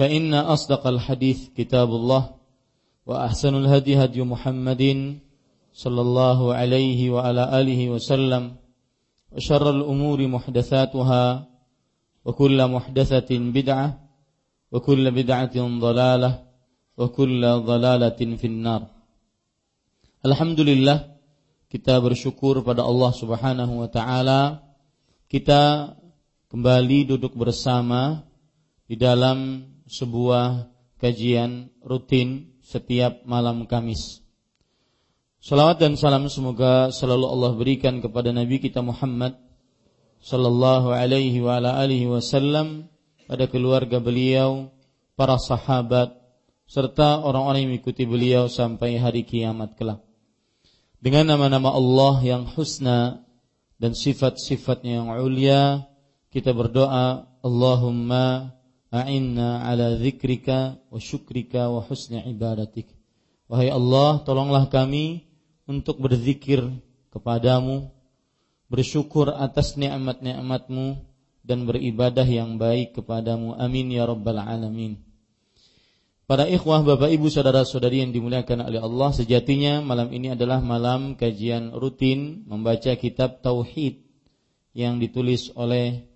فإن أصدق الحديث كتاب الله وأحسن الهدي هدي محمد صلى الله عليه وعلى آله وسلم وشر الأمور محدثاتها وكل محدثة بدعة وكل بدعة ضلالة وكل ضلالة في النار Alhamdulillah kita bersyukur pada Allah Subhanahu wa taala kita kembali duduk bersama di dalam sebuah kajian rutin setiap malam Kamis. Salawat dan salam semoga selalu Allah berikan kepada Nabi kita Muhammad sallallahu alaihi wa ala alihi wasallam pada keluarga beliau, para sahabat serta orang-orang yang mengikuti beliau sampai hari kiamat kelak. Dengan nama-nama Allah yang husna dan sifat-sifatnya yang ulia, kita berdoa, Allahumma a'inna ala zikrika wa syukrika wa husni ibadatik. Wahai Allah, tolonglah kami untuk berzikir kepadamu, bersyukur atas nikmat-nikmatmu dan beribadah yang baik kepadamu. Amin ya rabbal alamin. Para ikhwah, bapak ibu, saudara-saudari yang dimuliakan oleh Allah, sejatinya malam ini adalah malam kajian rutin membaca kitab Tauhid yang ditulis oleh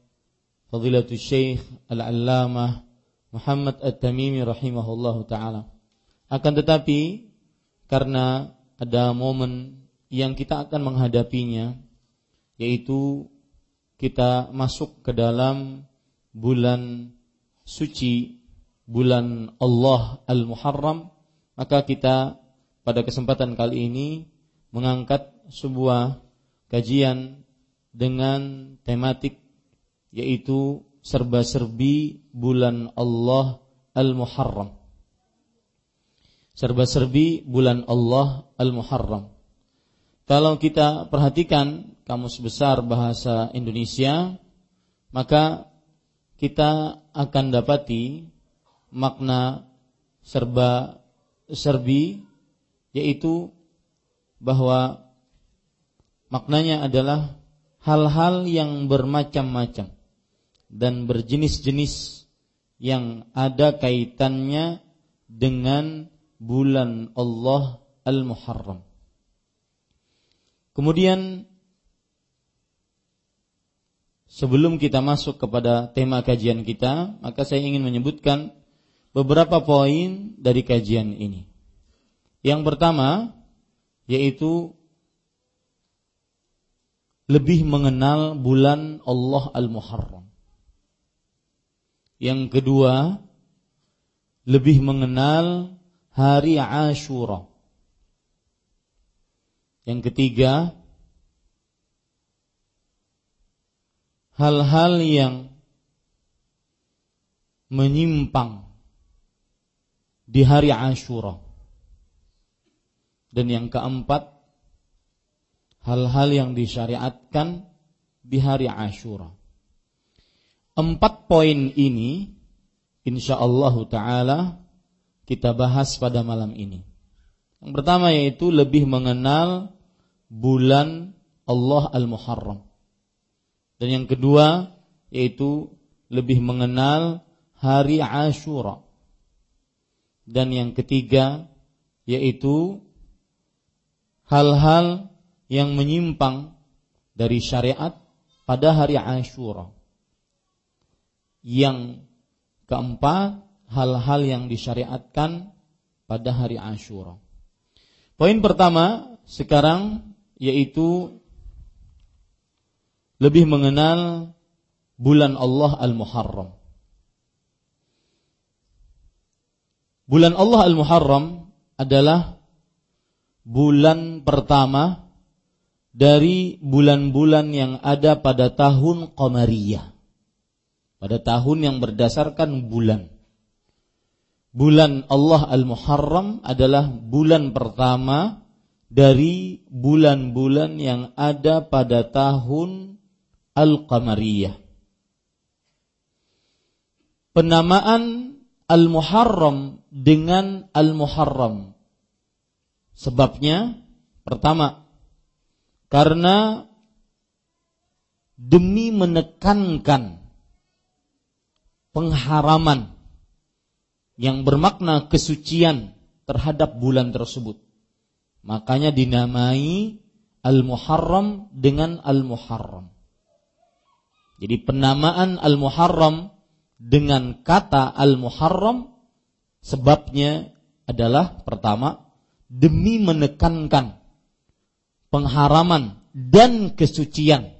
Fadilatul Syekh Al-Allamah Muhammad At-Tamimi rahimahullahu taala. Akan tetapi karena ada momen yang kita akan menghadapinya yaitu kita masuk ke dalam bulan suci bulan Allah Al-Muharram maka kita pada kesempatan kali ini mengangkat sebuah kajian dengan tematik yaitu serba-serbi bulan Allah Al-Muharram. Serba-serbi bulan Allah Al-Muharram. Kalau kita perhatikan kamus besar bahasa Indonesia, maka kita akan dapati makna serba serbi yaitu bahwa maknanya adalah hal-hal yang bermacam-macam dan berjenis-jenis yang ada kaitannya dengan bulan Allah Al-Muharram. Kemudian sebelum kita masuk kepada tema kajian kita, maka saya ingin menyebutkan beberapa poin dari kajian ini. Yang pertama yaitu lebih mengenal bulan Allah Al-Muharram. Yang kedua, lebih mengenal hari Ashura. Yang ketiga, hal-hal yang menyimpang di hari Ashura. Dan yang keempat, hal-hal yang disyariatkan di hari Ashura. Empat poin ini insya Allah taala kita bahas pada malam ini. Yang pertama yaitu lebih mengenal bulan Allah Al-Muharram. Dan yang kedua yaitu lebih mengenal hari Ashura. Dan yang ketiga yaitu hal-hal yang menyimpang dari syariat pada hari Ashura. Yang keempat, hal-hal yang disyariatkan pada hari Ashura. Poin pertama sekarang yaitu lebih mengenal bulan Allah Al-Muharram. Bulan Allah Al-Muharram adalah bulan pertama dari bulan-bulan yang ada pada tahun Qamariyah. Pada tahun yang berdasarkan bulan. Bulan Allah Al-Muharram adalah bulan pertama dari bulan-bulan yang ada pada tahun Al-Qamariyah. Penamaan Al-Muharram dengan Al-Muharram. Sebabnya pertama karena demi menekankan pengharaman yang bermakna kesucian terhadap bulan tersebut. Makanya dinamai Al-Muharram dengan Al-Muharram. Jadi penamaan Al-Muharram dengan kata Al-Muharram sebabnya adalah pertama demi menekankan pengharaman dan kesucian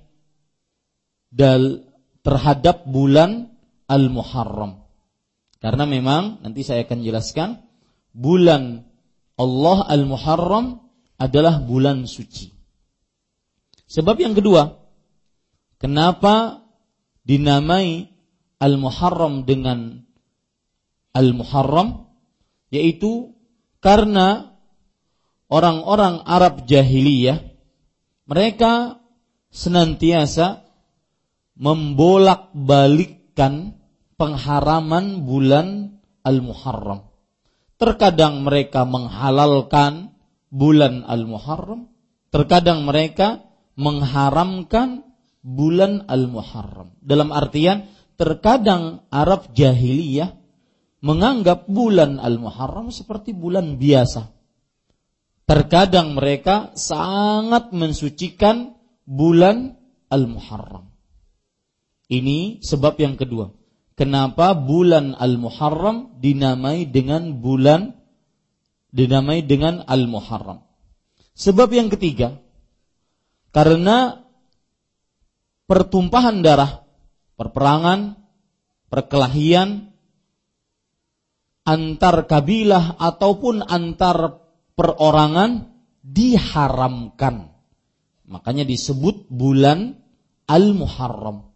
terhadap bulan Al-Muharram. Karena memang nanti saya akan jelaskan bulan Allah Al-Muharram adalah bulan suci. Sebab yang kedua, kenapa dinamai Al-Muharram dengan Al-Muharram yaitu karena orang-orang Arab jahiliyah mereka senantiasa membolak-balikkan pengharaman bulan Al-Muharram. Terkadang mereka menghalalkan bulan Al-Muharram, terkadang mereka mengharamkan bulan Al-Muharram. Dalam artian terkadang Arab jahiliyah menganggap bulan Al-Muharram seperti bulan biasa. Terkadang mereka sangat mensucikan bulan Al-Muharram. Ini sebab yang kedua kenapa bulan Al-Muharram dinamai dengan bulan dinamai dengan Al-Muharram. Sebab yang ketiga, karena pertumpahan darah, perperangan, perkelahian antar kabilah ataupun antar perorangan diharamkan. Makanya disebut bulan Al-Muharram.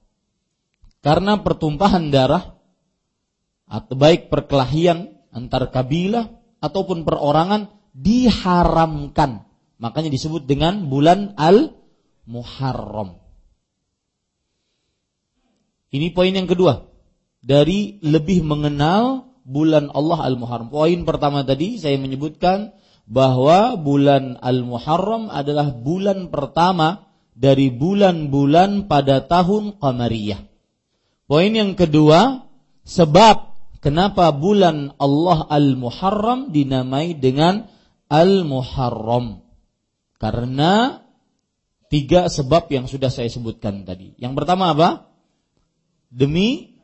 Karena pertumpahan darah atau baik perkelahian antar kabilah ataupun perorangan diharamkan. Makanya disebut dengan bulan Al-Muharram. Ini poin yang kedua dari lebih mengenal bulan Allah Al-Muharram. Poin pertama tadi saya menyebutkan bahwa bulan Al-Muharram adalah bulan pertama dari bulan-bulan pada tahun Qamariyah. Poin yang kedua, sebab kenapa bulan Allah Al-Muharram dinamai dengan Al-Muharram. Karena tiga sebab yang sudah saya sebutkan tadi. Yang pertama apa? Demi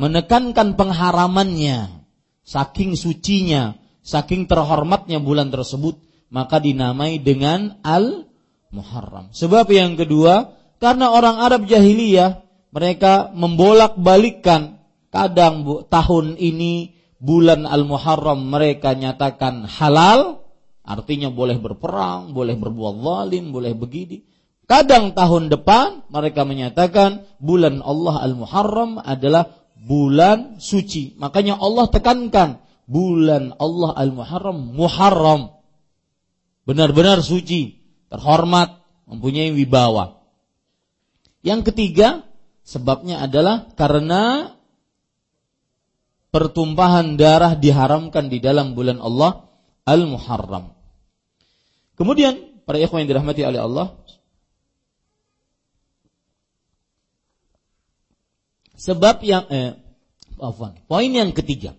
menekankan pengharamannya, saking sucinya, saking terhormatnya bulan tersebut, maka dinamai dengan Al-Muharram. Sebab yang kedua, karena orang Arab jahiliyah mereka membolak-balikkan kadang bu, tahun ini bulan Al-Muharram mereka nyatakan halal artinya boleh berperang, boleh berbuat zalim, boleh begini. Kadang tahun depan mereka menyatakan bulan Allah Al-Muharram adalah bulan suci. Makanya Allah tekankan bulan Allah Al-Muharram Muharram. Benar-benar suci, terhormat, mempunyai wibawa. Yang ketiga, Sebabnya adalah karena pertumpahan darah diharamkan di dalam bulan Allah Al-Muharram. Kemudian para ikhwan yang dirahmati oleh Allah, sebab yang eh, afwan, poin yang ketiga.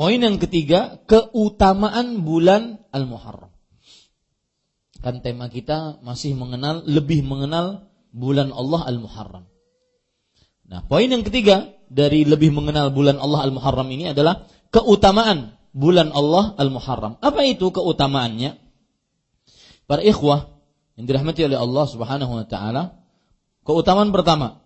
Poin yang ketiga, keutamaan bulan Al-Muharram. Kan tema kita masih mengenal, lebih mengenal bulan Allah Al-Muharram. Nah, poin yang ketiga dari lebih mengenal bulan Allah Al-Muharram ini adalah keutamaan bulan Allah Al-Muharram. Apa itu keutamaannya? Para ikhwah yang dirahmati oleh Allah Subhanahu wa taala, keutamaan pertama,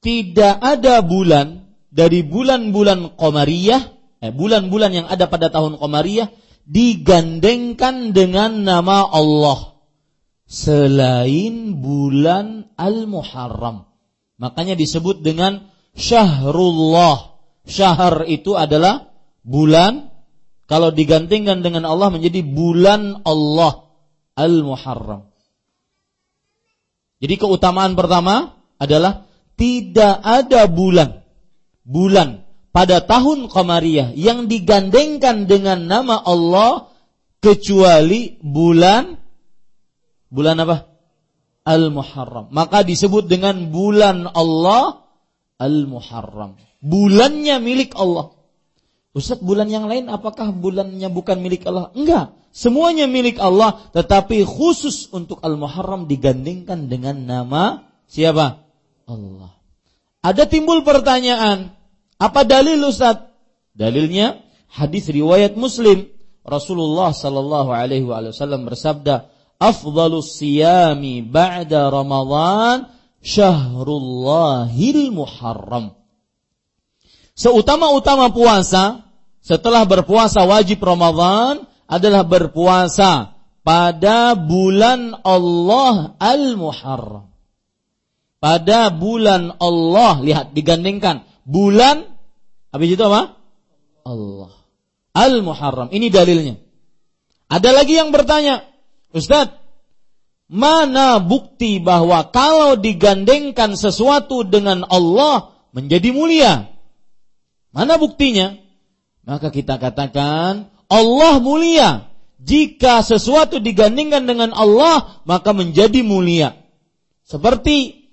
tidak ada bulan dari bulan-bulan Qamariyah eh, bulan-bulan yang ada pada tahun Qamariyah digandengkan dengan nama Allah selain bulan Al-Muharram. Makanya disebut dengan Syahrullah. Syahr itu adalah bulan kalau digandengkan dengan Allah menjadi bulan Allah Al-Muharram. Jadi keutamaan pertama adalah tidak ada bulan bulan pada tahun Qamariyah yang digandengkan dengan nama Allah kecuali bulan bulan apa? Al-Muharram. Maka disebut dengan bulan Allah Al-Muharram. Bulannya milik Allah. Ustaz, bulan yang lain apakah bulannya bukan milik Allah? Enggak. Semuanya milik Allah, tetapi khusus untuk Al-Muharram digandengkan dengan nama siapa? Allah. Ada timbul pertanyaan, apa dalil Ustaz? Dalilnya hadis riwayat Muslim. Rasulullah sallallahu alaihi wasallam bersabda, "Afdhalus siyami ba'da Ramadan syahrullahil muharram." Seutama-utama puasa setelah berpuasa wajib Ramadan adalah berpuasa pada bulan Allah Al-Muharram. Pada bulan Allah, lihat digandengkan bulan habis itu apa? Allah. Al-Muharram. Ini dalilnya. Ada lagi yang bertanya, Ustadz, mana bukti bahwa kalau digandengkan sesuatu dengan Allah menjadi mulia? Mana buktinya? Maka kita katakan Allah mulia. Jika sesuatu digandingkan dengan Allah, maka menjadi mulia. Seperti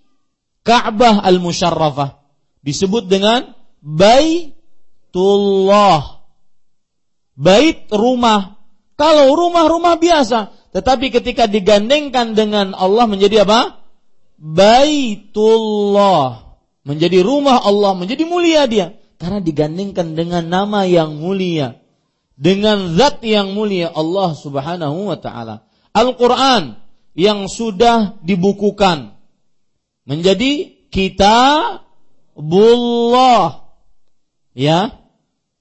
Ka'bah al-Musharrafah disebut dengan Baitullah. Bait rumah. Kalau rumah-rumah biasa, tetapi ketika digandengkan dengan Allah menjadi apa? Baitullah. Menjadi rumah Allah, menjadi mulia dia. Karena digandengkan dengan nama yang mulia. Dengan zat yang mulia Allah subhanahu wa ta'ala. Al-Quran yang sudah dibukukan. Menjadi kita bullah. Ya.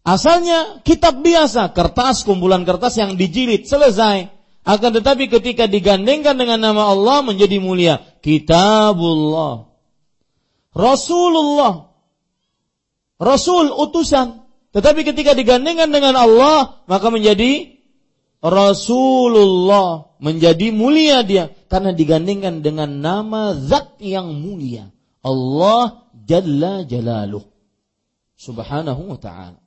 Asalnya kitab biasa, kertas, kumpulan kertas yang dijilid, selesai. Akan tetapi ketika digandengkan dengan nama Allah menjadi mulia. Kitabullah. Rasulullah. Rasul utusan. Tetapi ketika digandengkan dengan Allah, maka menjadi Rasulullah. Menjadi mulia dia. Karena digandengkan dengan nama zat yang mulia. Allah Jalla Jalaluh. Subhanahu wa ta'ala.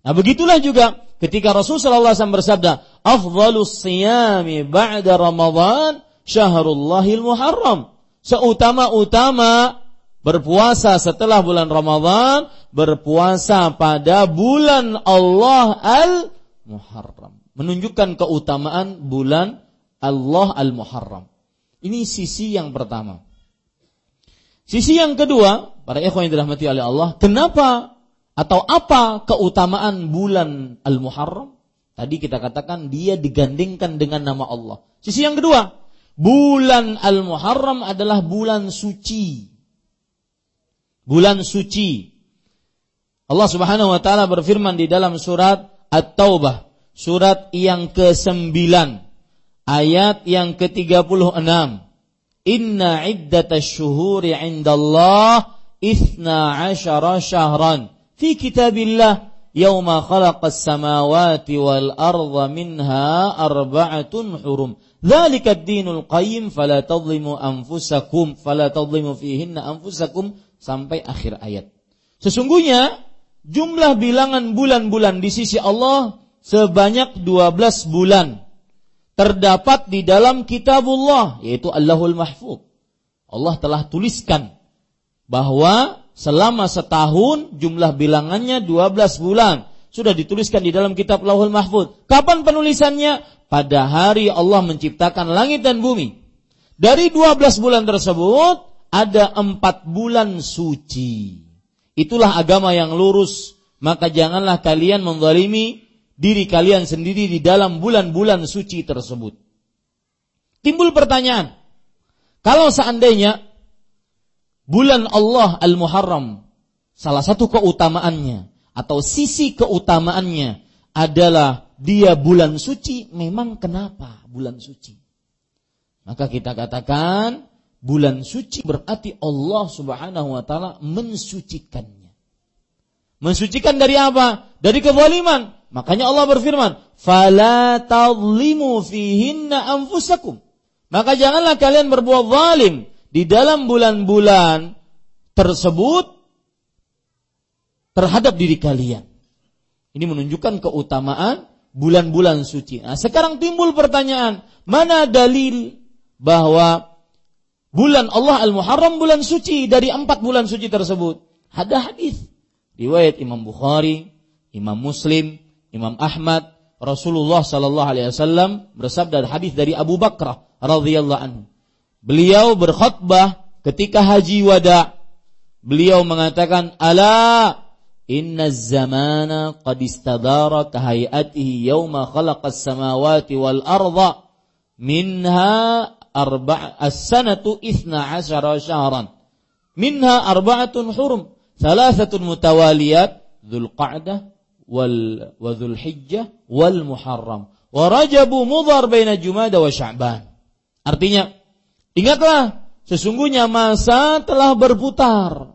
Nah begitulah juga ketika Rasul sallallahu alaihi wasallam bersabda, "Afdhalus siyami ba'da Ramadan syahrullahil muharram." Seutama-utama berpuasa setelah bulan Ramadan, berpuasa pada bulan Allah al-Muharram. Menunjukkan keutamaan bulan Allah al-Muharram. Ini sisi yang pertama. Sisi yang kedua, para ikhwan yang dirahmati oleh Allah, kenapa atau apa keutamaan bulan Al-Muharram? Tadi kita katakan dia digandingkan dengan nama Allah. Sisi yang kedua, bulan Al-Muharram adalah bulan suci. Bulan suci. Allah Subhanahu wa taala berfirman di dalam surat At-Taubah, surat yang ke-9, ayat yang ke-36. Inna iddata syuhuri indallah Ithna ashara syahran Fi kitabillah Yawma khalaqas samawati wal arda minha arba'atun hurum Dhalika dinul qayyim Fala tadlimu anfusakum Fala tadlimu fihinna anfusakum Sampai akhir ayat Sesungguhnya jumlah bilangan bulan-bulan di sisi Allah sebanyak 12 bulan terdapat di dalam kitabullah yaitu Allahul Mahfud. Allah telah tuliskan bahwa selama setahun jumlah bilangannya 12 bulan sudah dituliskan di dalam kitab Lauhul Mahfud. Kapan penulisannya? Pada hari Allah menciptakan langit dan bumi. Dari 12 bulan tersebut ada empat bulan suci. Itulah agama yang lurus. Maka janganlah kalian menzalimi diri kalian sendiri di dalam bulan-bulan suci tersebut. Timbul pertanyaan, kalau seandainya bulan Allah Al-Muharram salah satu keutamaannya atau sisi keutamaannya adalah dia bulan suci, memang kenapa bulan suci? Maka kita katakan bulan suci berarti Allah Subhanahu wa taala mensucikannya. Mensucikan dari apa? Dari kezaliman. Makanya Allah berfirman, "Fala tadlimu fihinna anfusakum." Maka janganlah kalian berbuat zalim di dalam bulan-bulan tersebut terhadap diri kalian. Ini menunjukkan keutamaan bulan-bulan suci. Nah, sekarang timbul pertanyaan, mana dalil bahwa bulan Allah Al-Muharram bulan suci dari empat bulan suci tersebut? Ada hadis riwayat Imam Bukhari, Imam Muslim, Imam Ahmad, Rasulullah Sallallahu Alaihi Wasallam bersabda hadis dari Abu Bakar radhiyallahu anhu. Beliau berkhutbah ketika haji wada. Beliau mengatakan, "Ala inna zamana qad istadara kahayatihi yawma khalaqas samawati wal arda minha arba' as-sanatu ithna asyara syahran minha arba'atun hurum thalathatun mutawaliyat dhul qa'dah wal wa dhul hijjah wal muharram wa rajabu mudhar baina jumada wa sya'ban artinya ingatlah sesungguhnya masa telah berputar.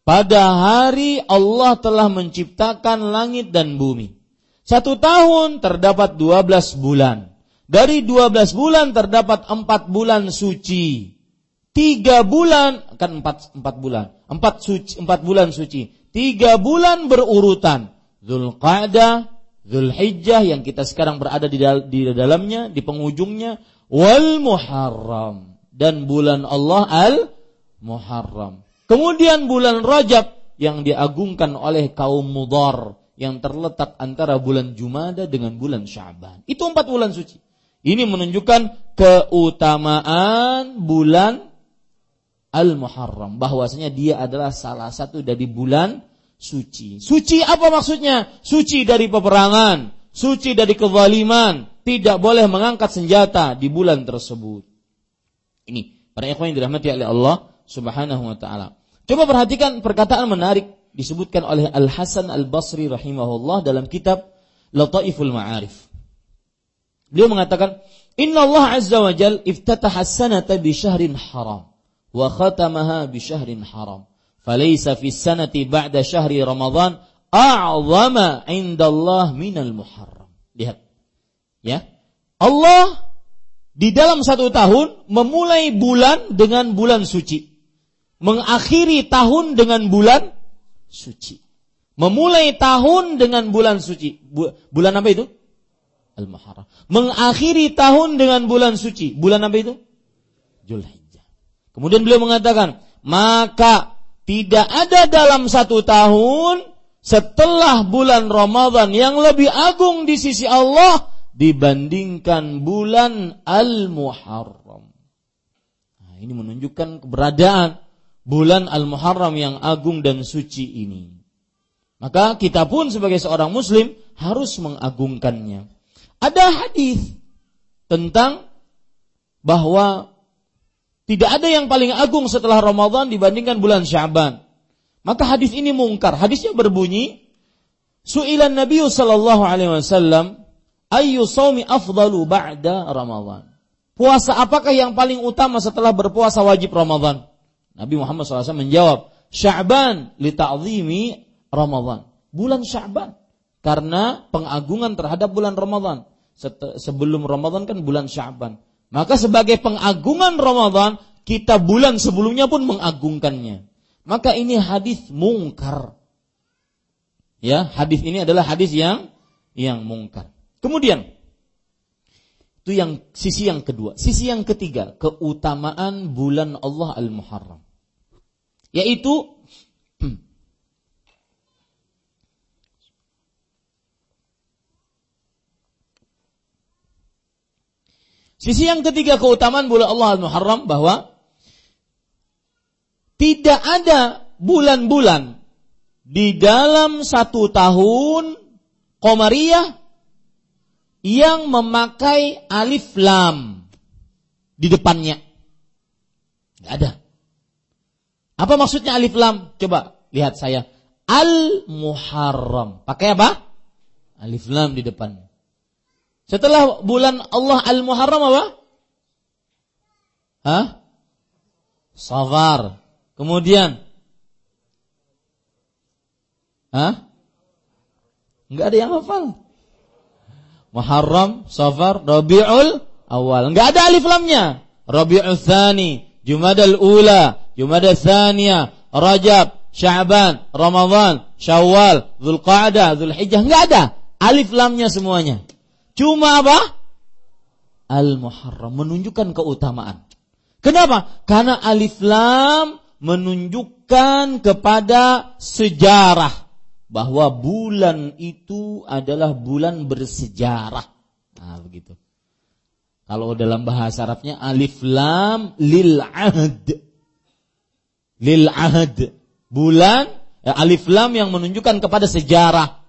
Pada hari Allah telah menciptakan langit dan bumi. Satu tahun terdapat dua belas bulan. Dari dua belas bulan terdapat empat bulan suci. Tiga bulan kan empat empat bulan. Empat suci empat bulan suci. Tiga bulan berurutan. Zulqa'dah, Zulhijjah yang kita sekarang berada di dalamnya, di penghujungnya, wal Muharram dan bulan Allah al Muharram. Kemudian bulan Rajab yang diagungkan oleh kaum Mudar yang terletak antara bulan Jumada dengan bulan Syaban. Itu empat bulan suci. Ini menunjukkan keutamaan bulan Al-Muharram. Bahwasanya dia adalah salah satu dari bulan suci. Suci apa maksudnya? Suci dari peperangan, suci dari kezaliman, tidak boleh mengangkat senjata di bulan tersebut. Ini para ikhwan yang dirahmati oleh Allah Subhanahu wa taala. Coba perhatikan perkataan menarik disebutkan oleh Al Hasan Al Basri rahimahullah dalam kitab Lataiful Ma'arif. Beliau mengatakan, "Inna Allah Azza wa Jal iftataha sanata bi syahrin haram wa khatamaha bi syahrin haram." falaysa fi sanati ba'da syahri Ramadan a'zama indallah minal muharram. Lihat. Ya. Allah di dalam satu tahun memulai bulan dengan bulan suci. Mengakhiri tahun dengan bulan suci. Memulai tahun dengan bulan suci. bulan apa itu? Al-Muharram. Mengakhiri tahun dengan bulan suci. Bulan apa itu? Julhijjah. Kemudian beliau mengatakan, maka tidak ada dalam satu tahun setelah bulan Ramadan yang lebih agung di sisi Allah dibandingkan bulan Al-Muharram. Nah, ini menunjukkan keberadaan bulan Al-Muharram yang agung dan suci ini. Maka kita pun sebagai seorang muslim harus mengagungkannya. Ada hadis tentang bahwa tidak ada yang paling agung setelah Ramadan dibandingkan bulan Syaban. Maka hadis ini mungkar. Hadisnya berbunyi, Su'ilan Nabi sallallahu alaihi wasallam, "Ayyu shaumi afdalu ba'da Ramadan?" Puasa apakah yang paling utama setelah berpuasa wajib Ramadan? Nabi Muhammad SAW menjawab, Sya'ban li ta'zimi Ramadan. Bulan Sya'ban. Karena pengagungan terhadap bulan Ramadan. Sebelum Ramadan kan bulan Sya'ban. Maka sebagai pengagungan Ramadan, kita bulan sebelumnya pun mengagungkannya. Maka ini hadis mungkar. Ya, hadis ini adalah hadis yang yang mungkar. Kemudian itu yang sisi yang kedua. Sisi yang ketiga, keutamaan bulan Allah Al-Muharram. Yaitu Sisi yang ketiga keutamaan bulan Allah Al-Muharram bahwa tidak ada bulan-bulan di dalam satu tahun Komariah yang memakai alif lam di depannya. Tidak ada. Apa maksudnya alif lam? Coba lihat saya. Al-Muharram. Pakai apa? Alif lam di depan. Setelah bulan Allah Al-Muharram apa? Hah? Safar. Kemudian Hah? Enggak ada yang hafal. Muharram, Safar, Rabiul Awal. Enggak ada alif lamnya. Rabiul Tsani, Jumadal Ula, Jumadal Tsaniya, Rajab, Sya'ban, Ramadan, Syawal, Dzulqa'dah, Dzulhijjah. Enggak ada. Alif lamnya semuanya. Cuma apa? Al-Muharram menunjukkan keutamaan. Kenapa? Karena alif lam menunjukkan kepada sejarah bahwa bulan itu adalah bulan bersejarah. Nah, begitu. Kalau dalam bahasa Arabnya alif lam lil ahd. Lil ahd. Bulan ya, alif lam yang menunjukkan kepada sejarah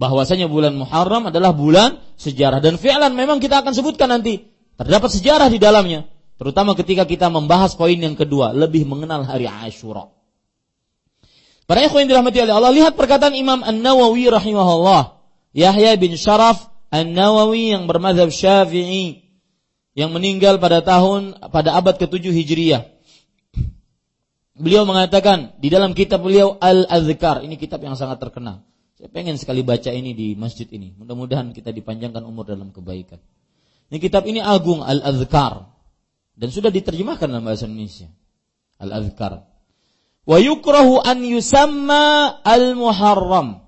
bahwasanya bulan Muharram adalah bulan sejarah dan fi'lan memang kita akan sebutkan nanti terdapat sejarah di dalamnya terutama ketika kita membahas poin yang kedua lebih mengenal hari Ashura. Para ikhwan yang dirahmati oleh Allah lihat perkataan Imam An-Nawawi rahimahullah Yahya bin Sharaf An-Nawawi yang bermadzhab Syafi'i yang meninggal pada tahun pada abad ke-7 Hijriah. Beliau mengatakan di dalam kitab beliau Al-Azkar, ini kitab yang sangat terkenal. Saya pengen sekali baca ini di masjid ini. Mudah-mudahan kita dipanjangkan umur dalam kebaikan. Ini kitab ini agung Al-Azkar dan sudah diterjemahkan dalam bahasa Indonesia. Al-Azkar. Wa yukrahu an yusamma al-Muharram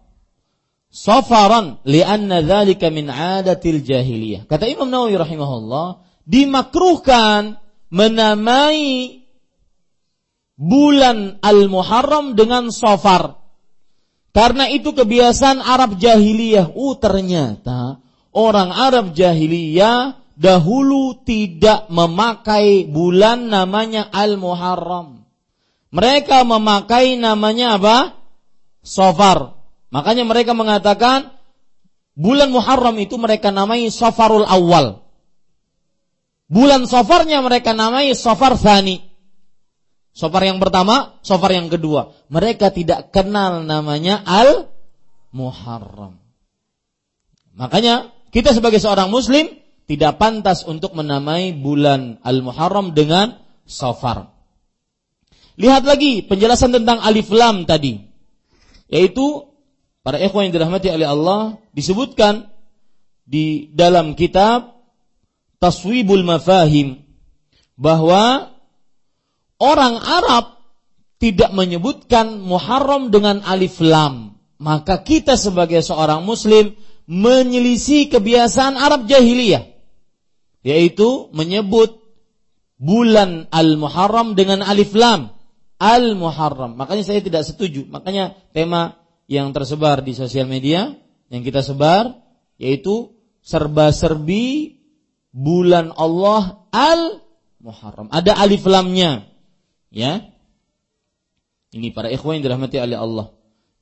safaran li'anna dzalika min 'adatil jahiliyah. Kata Imam Nawawi rahimahullah, dimakruhkan menamai bulan Al-Muharram dengan Safar karena itu kebiasaan Arab jahiliyah. Oh ternyata orang Arab jahiliyah dahulu tidak memakai bulan namanya Al-Muharram. Mereka memakai namanya apa? Sofar. Makanya mereka mengatakan bulan Muharram itu mereka namai Safarul Awal. Bulan Safarnya mereka namai Safar Thani. Sofar yang pertama, sofar yang kedua. Mereka tidak kenal namanya Al-Muharram. Makanya kita sebagai seorang muslim tidak pantas untuk menamai bulan Al-Muharram dengan sofar. Lihat lagi penjelasan tentang alif lam tadi. Yaitu para ikhwan yang dirahmati oleh Allah disebutkan di dalam kitab Taswibul Mafahim bahwa orang Arab tidak menyebutkan Muharram dengan alif lam, maka kita sebagai seorang muslim menyelisih kebiasaan Arab jahiliyah yaitu menyebut bulan Al-Muharram dengan alif lam Al-Muharram. Makanya saya tidak setuju. Makanya tema yang tersebar di sosial media yang kita sebar yaitu serba-serbi bulan Allah Al-Muharram. Ada alif lamnya. Ya. Ini para ikhwan yang dirahmati oleh Allah.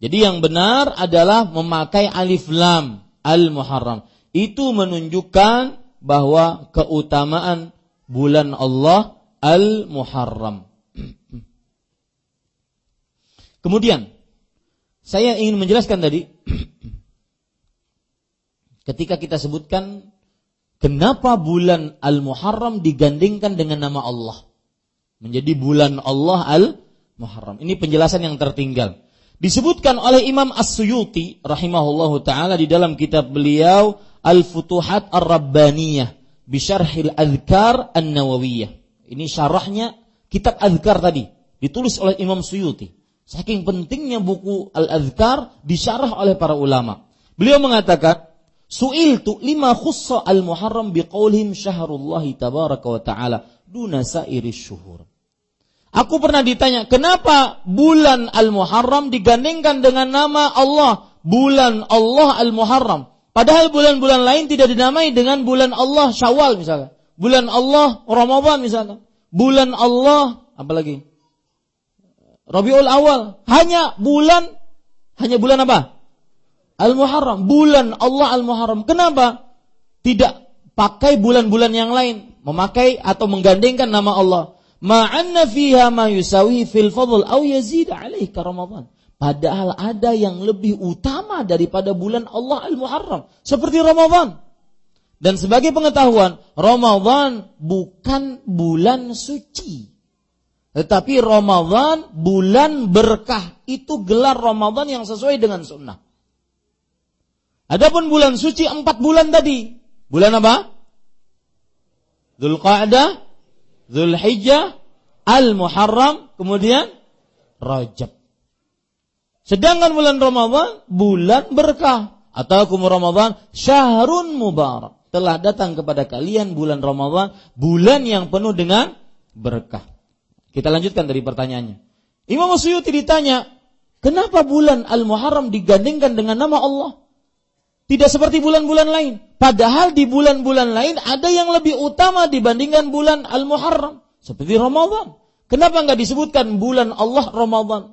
Jadi yang benar adalah memakai alif lam al-muharram. Itu menunjukkan bahwa keutamaan bulan Allah al-muharram. Kemudian saya ingin menjelaskan tadi ketika kita sebutkan kenapa bulan al-muharram digandingkan dengan nama Allah menjadi bulan Allah al-Muharram. Ini penjelasan yang tertinggal. Disebutkan oleh Imam As-Suyuti rahimahullahu taala di dalam kitab beliau Al-Futuhat Ar-Rabbaniyah Bisharhil Adhkar An-Nawawiyah. Ini syarahnya kitab Adhkar tadi ditulis oleh Imam Suyuti. Saking pentingnya buku Al-Adhkar disyarah oleh para ulama. Beliau mengatakan Su'iltu lima khussa al-muharram biqaulihim syahrullahi tabaraka wa ta'ala duna sairi syuhur. Aku pernah ditanya, kenapa bulan Al-Muharram digandingkan dengan nama Allah, bulan Allah Al-Muharram. Padahal bulan-bulan lain tidak dinamai dengan bulan Allah Syawal misalnya. Bulan Allah Ramadan misalnya. Bulan Allah apalagi? Rabiul Awal. Hanya bulan hanya bulan apa? Al-Muharram, bulan Allah Al-Muharram. Kenapa? Tidak pakai bulan-bulan yang lain, memakai atau menggandengkan nama Allah. Ma'anna fiha ma yusawi fil fadl au yazid alaih Ramadan. Padahal ada yang lebih utama daripada bulan Allah Al-Muharram, seperti Ramadan. Dan sebagai pengetahuan, Ramadan bukan bulan suci. Tetapi Ramadan bulan berkah. Itu gelar Ramadan yang sesuai dengan sunnah. Adapun bulan suci empat bulan tadi. Bulan apa? Dzulqa'dah, Dzulhijjah, Al-Muharram, kemudian Rajab. Sedangkan bulan Ramadan bulan berkah. Atakum Ramadan syahrun mubarak. Telah datang kepada kalian bulan Ramadan, bulan yang penuh dengan berkah. Kita lanjutkan dari pertanyaannya. Imam Suyuti ditanya, kenapa bulan Al-Muharram digandingkan dengan nama Allah? Tidak seperti bulan-bulan lain. Padahal di bulan-bulan lain ada yang lebih utama dibandingkan bulan Al-Muharram. Seperti Ramadan. Kenapa nggak disebutkan bulan Allah Ramadan?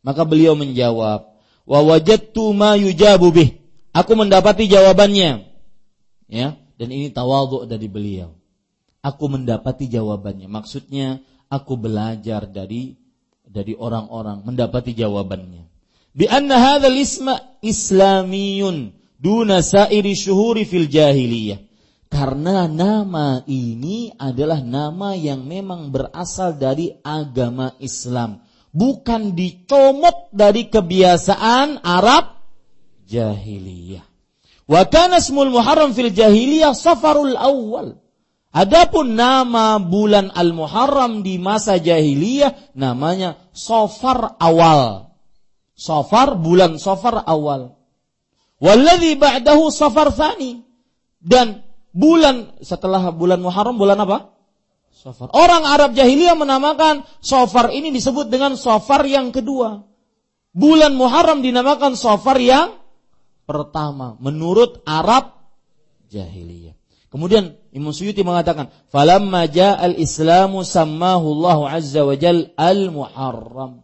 Maka beliau menjawab, wa wajadtu ma yujabu bih. Aku mendapati jawabannya. Ya, dan ini tawadhu dari beliau. Aku mendapati jawabannya. Maksudnya aku belajar dari dari orang-orang mendapati jawabannya. Bi anna hadzal isma islamiyun duna sairi syuhuri fil jahiliyah. Karena nama ini adalah nama yang memang berasal dari agama Islam. Bukan dicomot dari kebiasaan Arab jahiliyah. Wa kana ismul Muharram fil jahiliyah Safarul Awal. Adapun nama bulan Al-Muharram di masa jahiliyah namanya Safar Awal. Safar bulan Safar Awal. Walladhi ba'dahu safar thani. Dan bulan setelah bulan Muharram bulan apa? Safar. Orang Arab jahiliyah menamakan Safar ini disebut dengan Safar yang kedua. Bulan Muharram dinamakan Safar yang pertama menurut Arab jahiliyah. Kemudian Imam Suyuti mengatakan, "Falamma al Islamu sammahu Allah azza wa jal al-Muharram."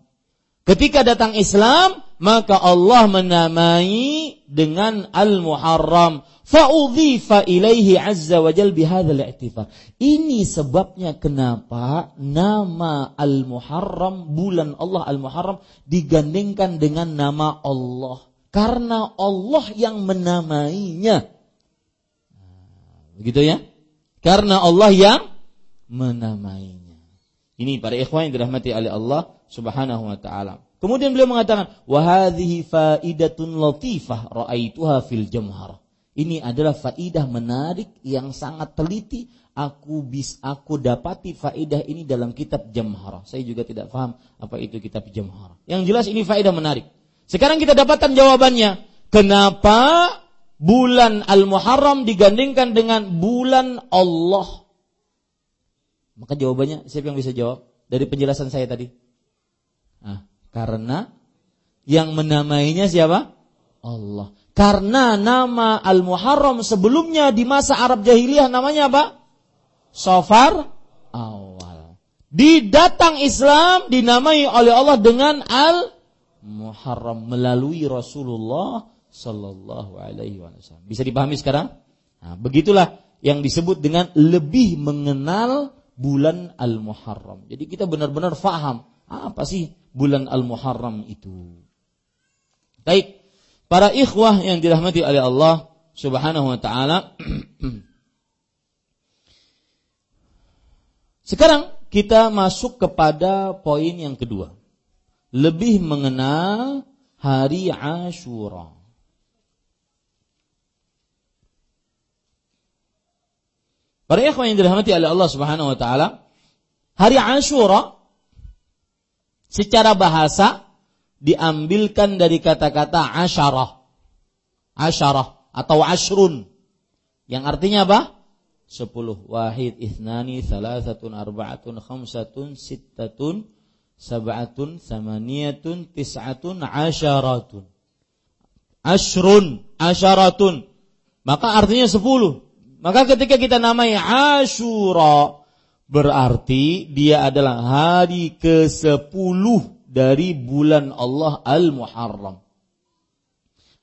Ketika datang Islam, maka Allah menamai dengan Al-Muharram. Fa'udhifa ilaihi azza wa jal bihadzal i'tifar. Ini sebabnya kenapa nama Al-Muharram, bulan Allah Al-Muharram digandengkan dengan nama Allah. Karena Allah yang menamainya. Begitu ya? Karena Allah yang menamainya. Ini para ikhwan yang dirahmati oleh Allah Subhanahu wa taala. Kemudian beliau mengatakan, "Wa hadhihi faidatun latifah ra'aituha fil jamhar." Ini adalah faidah menarik yang sangat teliti aku bis aku dapati faidah ini dalam kitab Jamhar. Saya juga tidak paham apa itu kitab Jamhar. Yang jelas ini faidah menarik. Sekarang kita dapatkan jawabannya. Kenapa bulan Al-Muharram digandingkan dengan bulan Allah? Maka jawabannya siapa yang bisa jawab dari penjelasan saya tadi? Nah, karena yang menamainya siapa? Allah. Karena nama Al-Muharram sebelumnya di masa Arab jahiliyah namanya apa? Safar awal. Di datang Islam dinamai oleh Allah dengan Al-Muharram melalui Rasulullah sallallahu alaihi wasallam. Bisa dipahami sekarang? Nah, begitulah yang disebut dengan lebih mengenal bulan Al-Muharram. Jadi kita benar-benar faham apa sih bulan Al-Muharram itu? Baik, para ikhwah yang dirahmati oleh Allah Subhanahu wa taala. Sekarang kita masuk kepada poin yang kedua. Lebih mengenal hari Ashura. Para ikhwah yang dirahmati oleh Allah Subhanahu wa taala, hari Ashura secara bahasa diambilkan dari kata-kata asyarah. Asyarah. atau ashrun. Yang artinya apa? Sepuluh. Wahid, ithnani, thalathatun, arba'atun, khamsatun, sittatun, sab'atun, samaniyatun, tis'atun, asyaratun. Ashrun, asyaratun. Maka artinya sepuluh. Maka ketika kita namai Ashura, berarti dia adalah hari ke-10 dari bulan Allah Al-Muharram.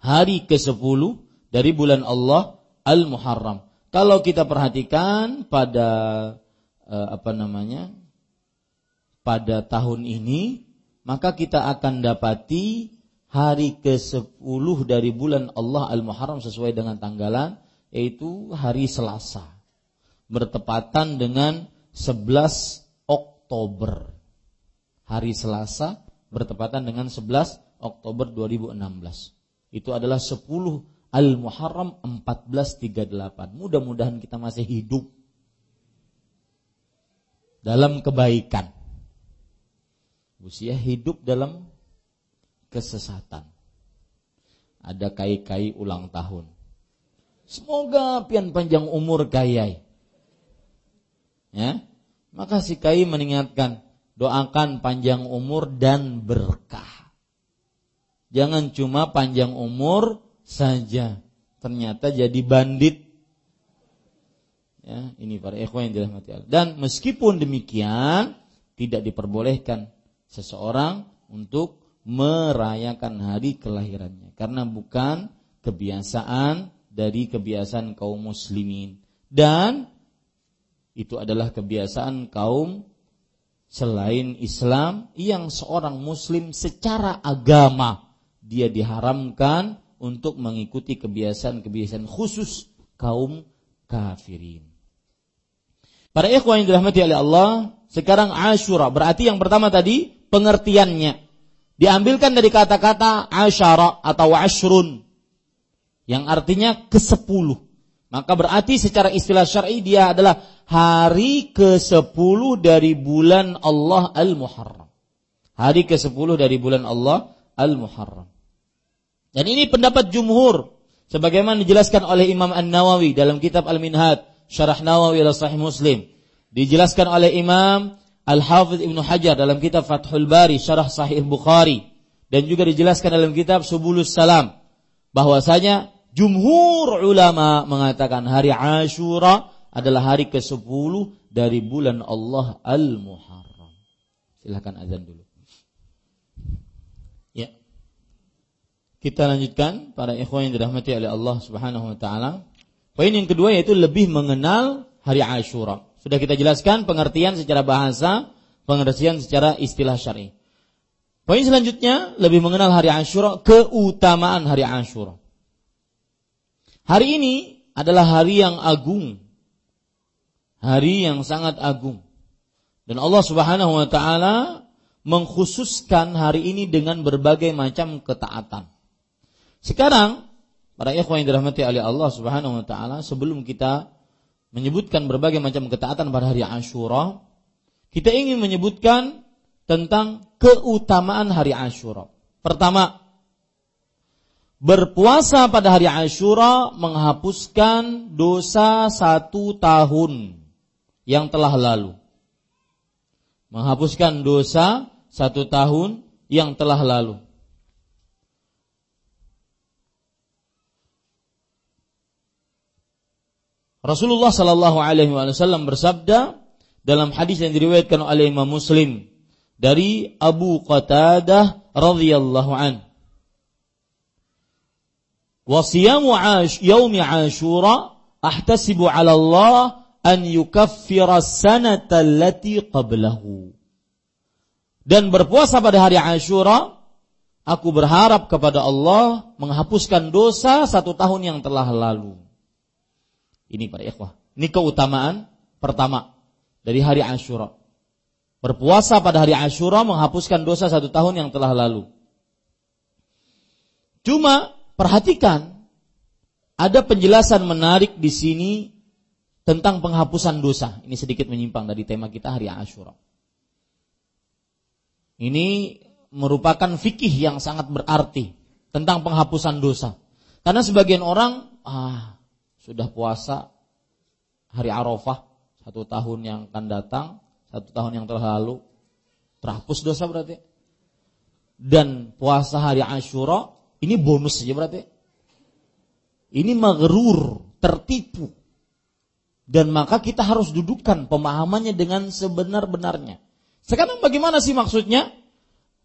Hari ke-10 dari bulan Allah Al-Muharram. Kalau kita perhatikan pada eh, apa namanya? pada tahun ini, maka kita akan dapati hari ke-10 dari bulan Allah Al-Muharram sesuai dengan tanggalan yaitu hari Selasa. Bertepatan dengan 11 Oktober. Hari Selasa bertepatan dengan 11 Oktober 2016. Itu adalah 10 Al-Muharram 1438. Mudah-mudahan kita masih hidup dalam kebaikan. Usia hidup dalam kesesatan. Ada kai-kai ulang tahun. Semoga pian panjang umur kayai. Ya. Maka si kai mengingatkan, doakan panjang umur dan berkah. Jangan cuma panjang umur saja. Ternyata jadi bandit. Ya, ini para ikhwan yang dirahmati Allah. Dan meskipun demikian, tidak diperbolehkan seseorang untuk merayakan hari kelahirannya karena bukan kebiasaan dari kebiasaan kaum muslimin. Dan itu adalah kebiasaan kaum selain Islam yang seorang muslim secara agama dia diharamkan untuk mengikuti kebiasaan-kebiasaan khusus kaum kafirin. Para ikhwan yang dirahmati oleh Allah, sekarang Ashura. Berarti yang pertama tadi pengertiannya. Diambilkan dari kata-kata Ashara atau Ashrun yang artinya ke sepuluh. Maka berarti secara istilah syar'i dia adalah hari ke-10 dari bulan Allah Al-Muharram. Hari ke-10 dari bulan Allah Al-Muharram. Dan ini pendapat jumhur sebagaimana dijelaskan oleh Imam An-Nawawi dalam kitab Al-Minhaj, Syarah Nawawi al Sahih Muslim. Dijelaskan oleh Imam Al-Hafidh Ibnu Hajar dalam kitab Fathul Bari, Syarah Sahih Bukhari dan juga dijelaskan dalam kitab Subulus Salam bahwasanya Jumhur ulama mengatakan hari Ashura adalah hari ke-10 dari bulan Allah Al-Muharram. Silahkan azan dulu. Ya. Kita lanjutkan para ikhwan yang dirahmati oleh Allah Subhanahu wa taala. Poin yang kedua yaitu lebih mengenal hari Ashura. Sudah kita jelaskan pengertian secara bahasa, pengertian secara istilah syar'i. Poin selanjutnya lebih mengenal hari Ashura, keutamaan hari Ashura. Hari ini adalah hari yang agung. Hari yang sangat agung. Dan Allah Subhanahu wa taala mengkhususkan hari ini dengan berbagai macam ketaatan. Sekarang para ikhwan yang dirahmati oleh Allah Subhanahu wa taala, sebelum kita menyebutkan berbagai macam ketaatan pada hari Ashura, kita ingin menyebutkan tentang keutamaan hari Ashura. Pertama, Berpuasa pada hari Ashura menghapuskan dosa satu tahun yang telah lalu. Menghapuskan dosa satu tahun yang telah lalu. Rasulullah Shallallahu Alaihi Wasallam bersabda dalam hadis yang diriwayatkan oleh Imam Muslim dari Abu Qatadah radhiyallahu anhu wa siyamu yaumi Ashura ahtasibu 'ala Allah an yukaffira sanata allati qablahu. Dan berpuasa pada hari Ashura aku berharap kepada Allah menghapuskan dosa satu tahun yang telah lalu. Ini para ikhwah. Ini keutamaan pertama dari hari Ashura. Berpuasa pada hari Ashura menghapuskan dosa satu tahun yang telah lalu. Cuma Perhatikan, ada penjelasan menarik di sini tentang penghapusan dosa. Ini sedikit menyimpang dari tema kita hari Ashura. Ini merupakan fikih yang sangat berarti tentang penghapusan dosa. Karena sebagian orang ah sudah puasa hari Arafah satu tahun yang akan datang, satu tahun yang telah lalu, terhapus dosa berarti. Dan puasa hari Ashura ini bonus saja berarti. Ini maghrur, tertipu. Dan maka kita harus dudukkan pemahamannya dengan sebenar-benarnya. Sekarang bagaimana sih maksudnya?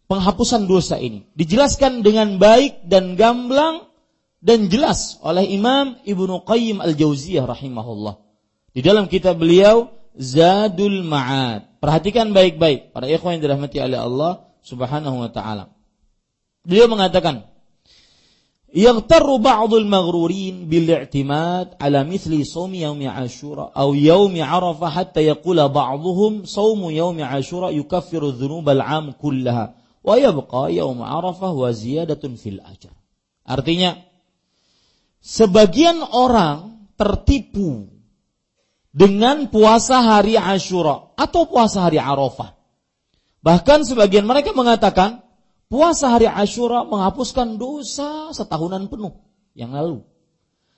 Penghapusan dosa ini. Dijelaskan dengan baik dan gamblang dan jelas oleh Imam Ibnu Qayyim Al-Jauziyah rahimahullah. Di dalam kitab beliau Zadul Ma'ad. Perhatikan baik-baik para ikhwan yang dirahmati oleh Allah Subhanahu wa taala. Beliau mengatakan, Yaghtarru ba'dul maghrurin bil i'timad ala mithli shaumi yaumi Asyura aw yaumi Arafah hatta yaqula ba'dhum shaumu yaumi Asyura yukaffiru dhunuba al-'am kullaha wa yabqa yaum Arafah wa fil ajr. Artinya sebagian orang tertipu dengan puasa hari Ashura atau puasa hari Arafah. Bahkan sebagian mereka mengatakan Puasa hari Ashura menghapuskan dosa setahunan penuh yang lalu.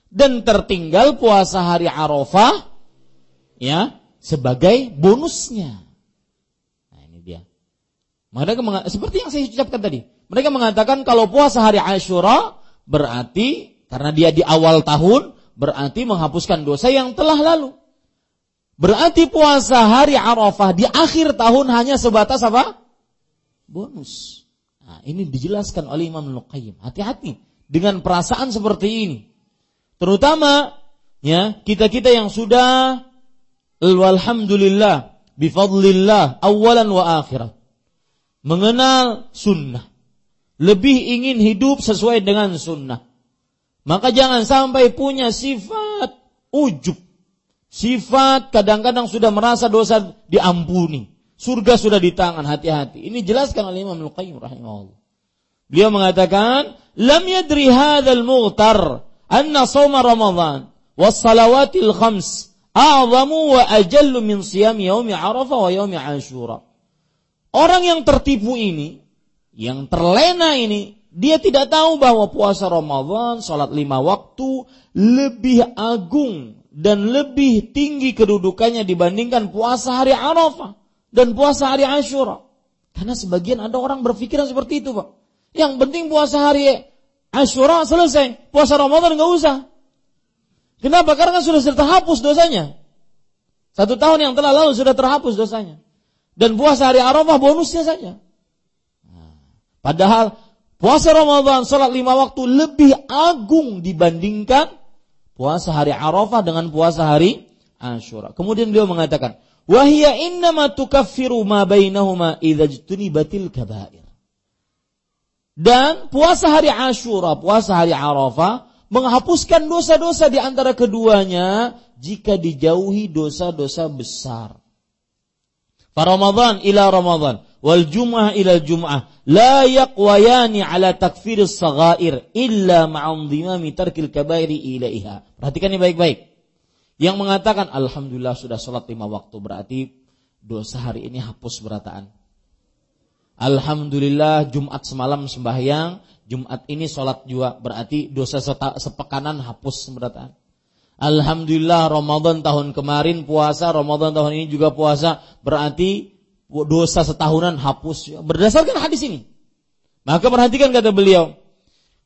Dan tertinggal puasa hari Arafah ya sebagai bonusnya. Nah, ini dia. Mereka seperti yang saya ucapkan tadi. Mereka mengatakan kalau puasa hari Ashura berarti karena dia di awal tahun berarti menghapuskan dosa yang telah lalu. Berarti puasa hari Arafah di akhir tahun hanya sebatas apa? Bonus. Nah, ini dijelaskan oleh Imam Al-Qayyim. Hati-hati dengan perasaan seperti ini. Terutama ya, kita-kita yang sudah alhamdulillah bifadlillah awalan wa akhirat. Mengenal sunnah. Lebih ingin hidup sesuai dengan sunnah. Maka jangan sampai punya sifat ujub. Sifat kadang-kadang sudah merasa dosa diampuni. Surga sudah di tangan, hati-hati. Ini jelaskan oleh Imam Al-Qayyim rahimahullah. Beliau mengatakan, "Lam yadri hadzal mughtar anna shauma Ramadan was salawatil khams a'zamu wa ajallu min siyam yaumi Arafah wa yaumi Ashura." Orang yang tertipu ini, yang terlena ini, dia tidak tahu bahwa puasa Ramadan, salat lima waktu lebih agung dan lebih tinggi kedudukannya dibandingkan puasa hari Arafah dan puasa hari Ashura. Karena sebagian ada orang berpikiran seperti itu, Pak. Yang penting puasa hari Ashura selesai, puasa Ramadan nggak usah. Kenapa? Karena sudah terhapus dosanya. Satu tahun yang telah lalu sudah terhapus dosanya. Dan puasa hari Arafah bonusnya saja. Padahal puasa Ramadan, salat lima waktu lebih agung dibandingkan puasa hari Arafah dengan puasa hari Ashura. Kemudian beliau mengatakan, Wahia innama tukaffiru ma bainahuma idza batil kabair. Dan puasa hari Ashura, puasa hari Arafah menghapuskan dosa-dosa di antara keduanya jika dijauhi dosa-dosa besar. Ramadan ila Ramadan wal Jum'ah ila Jum'ah la yaqwayani ala takfir as-saghair illa ma'andhimami tarkil kabairi ilaiha. Perhatikan ini baik-baik. Yang mengatakan Alhamdulillah sudah sholat lima waktu berarti dosa hari ini hapus berataan. Alhamdulillah Jumat semalam sembahyang, Jumat ini sholat juga berarti dosa sepekanan hapus berataan. Alhamdulillah Ramadan tahun kemarin puasa, Ramadan tahun ini juga puasa, berarti dosa setahunan hapus. Berdasarkan hadis ini. Maka perhatikan kata beliau,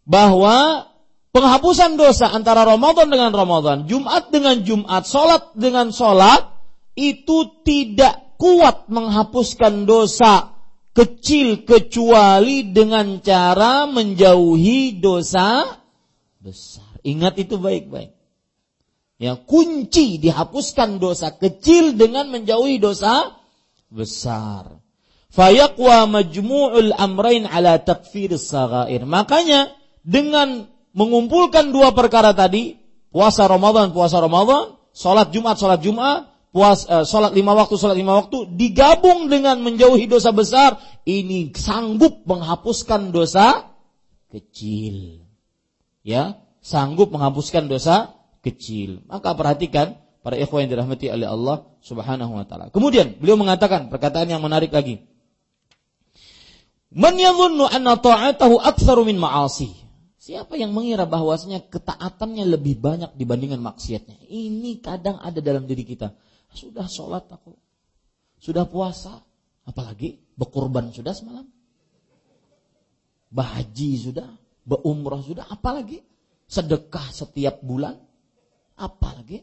bahwa penghapusan dosa antara Ramadan dengan Ramadan, Jumat dengan Jumat, sholat dengan sholat, itu tidak kuat menghapuskan dosa kecil kecuali dengan cara menjauhi dosa besar. Ingat itu baik-baik. Ya, kunci dihapuskan dosa kecil dengan menjauhi dosa besar. Fayaqwa majmu'ul amrain ala takfir saghair. Makanya dengan mengumpulkan dua perkara tadi, puasa Ramadan, puasa Ramadan, sholat Jumat, sholat Jumat, puas, uh, sholat lima waktu, sholat lima waktu, digabung dengan menjauhi dosa besar, ini sanggup menghapuskan dosa kecil. Ya, sanggup menghapuskan dosa kecil. Maka perhatikan para ikhwan yang dirahmati oleh Allah Subhanahu wa taala. Kemudian beliau mengatakan perkataan yang menarik lagi. Man yadhunnu anna ta'atahu aktsaru min ma'asi. Siapa yang mengira bahwasanya ketaatannya lebih banyak dibandingkan maksiatnya? Ini kadang ada dalam diri kita. Sudah sholat aku, sudah puasa, apalagi berkorban sudah semalam, bahaji sudah, berumrah sudah, apalagi sedekah setiap bulan, apalagi,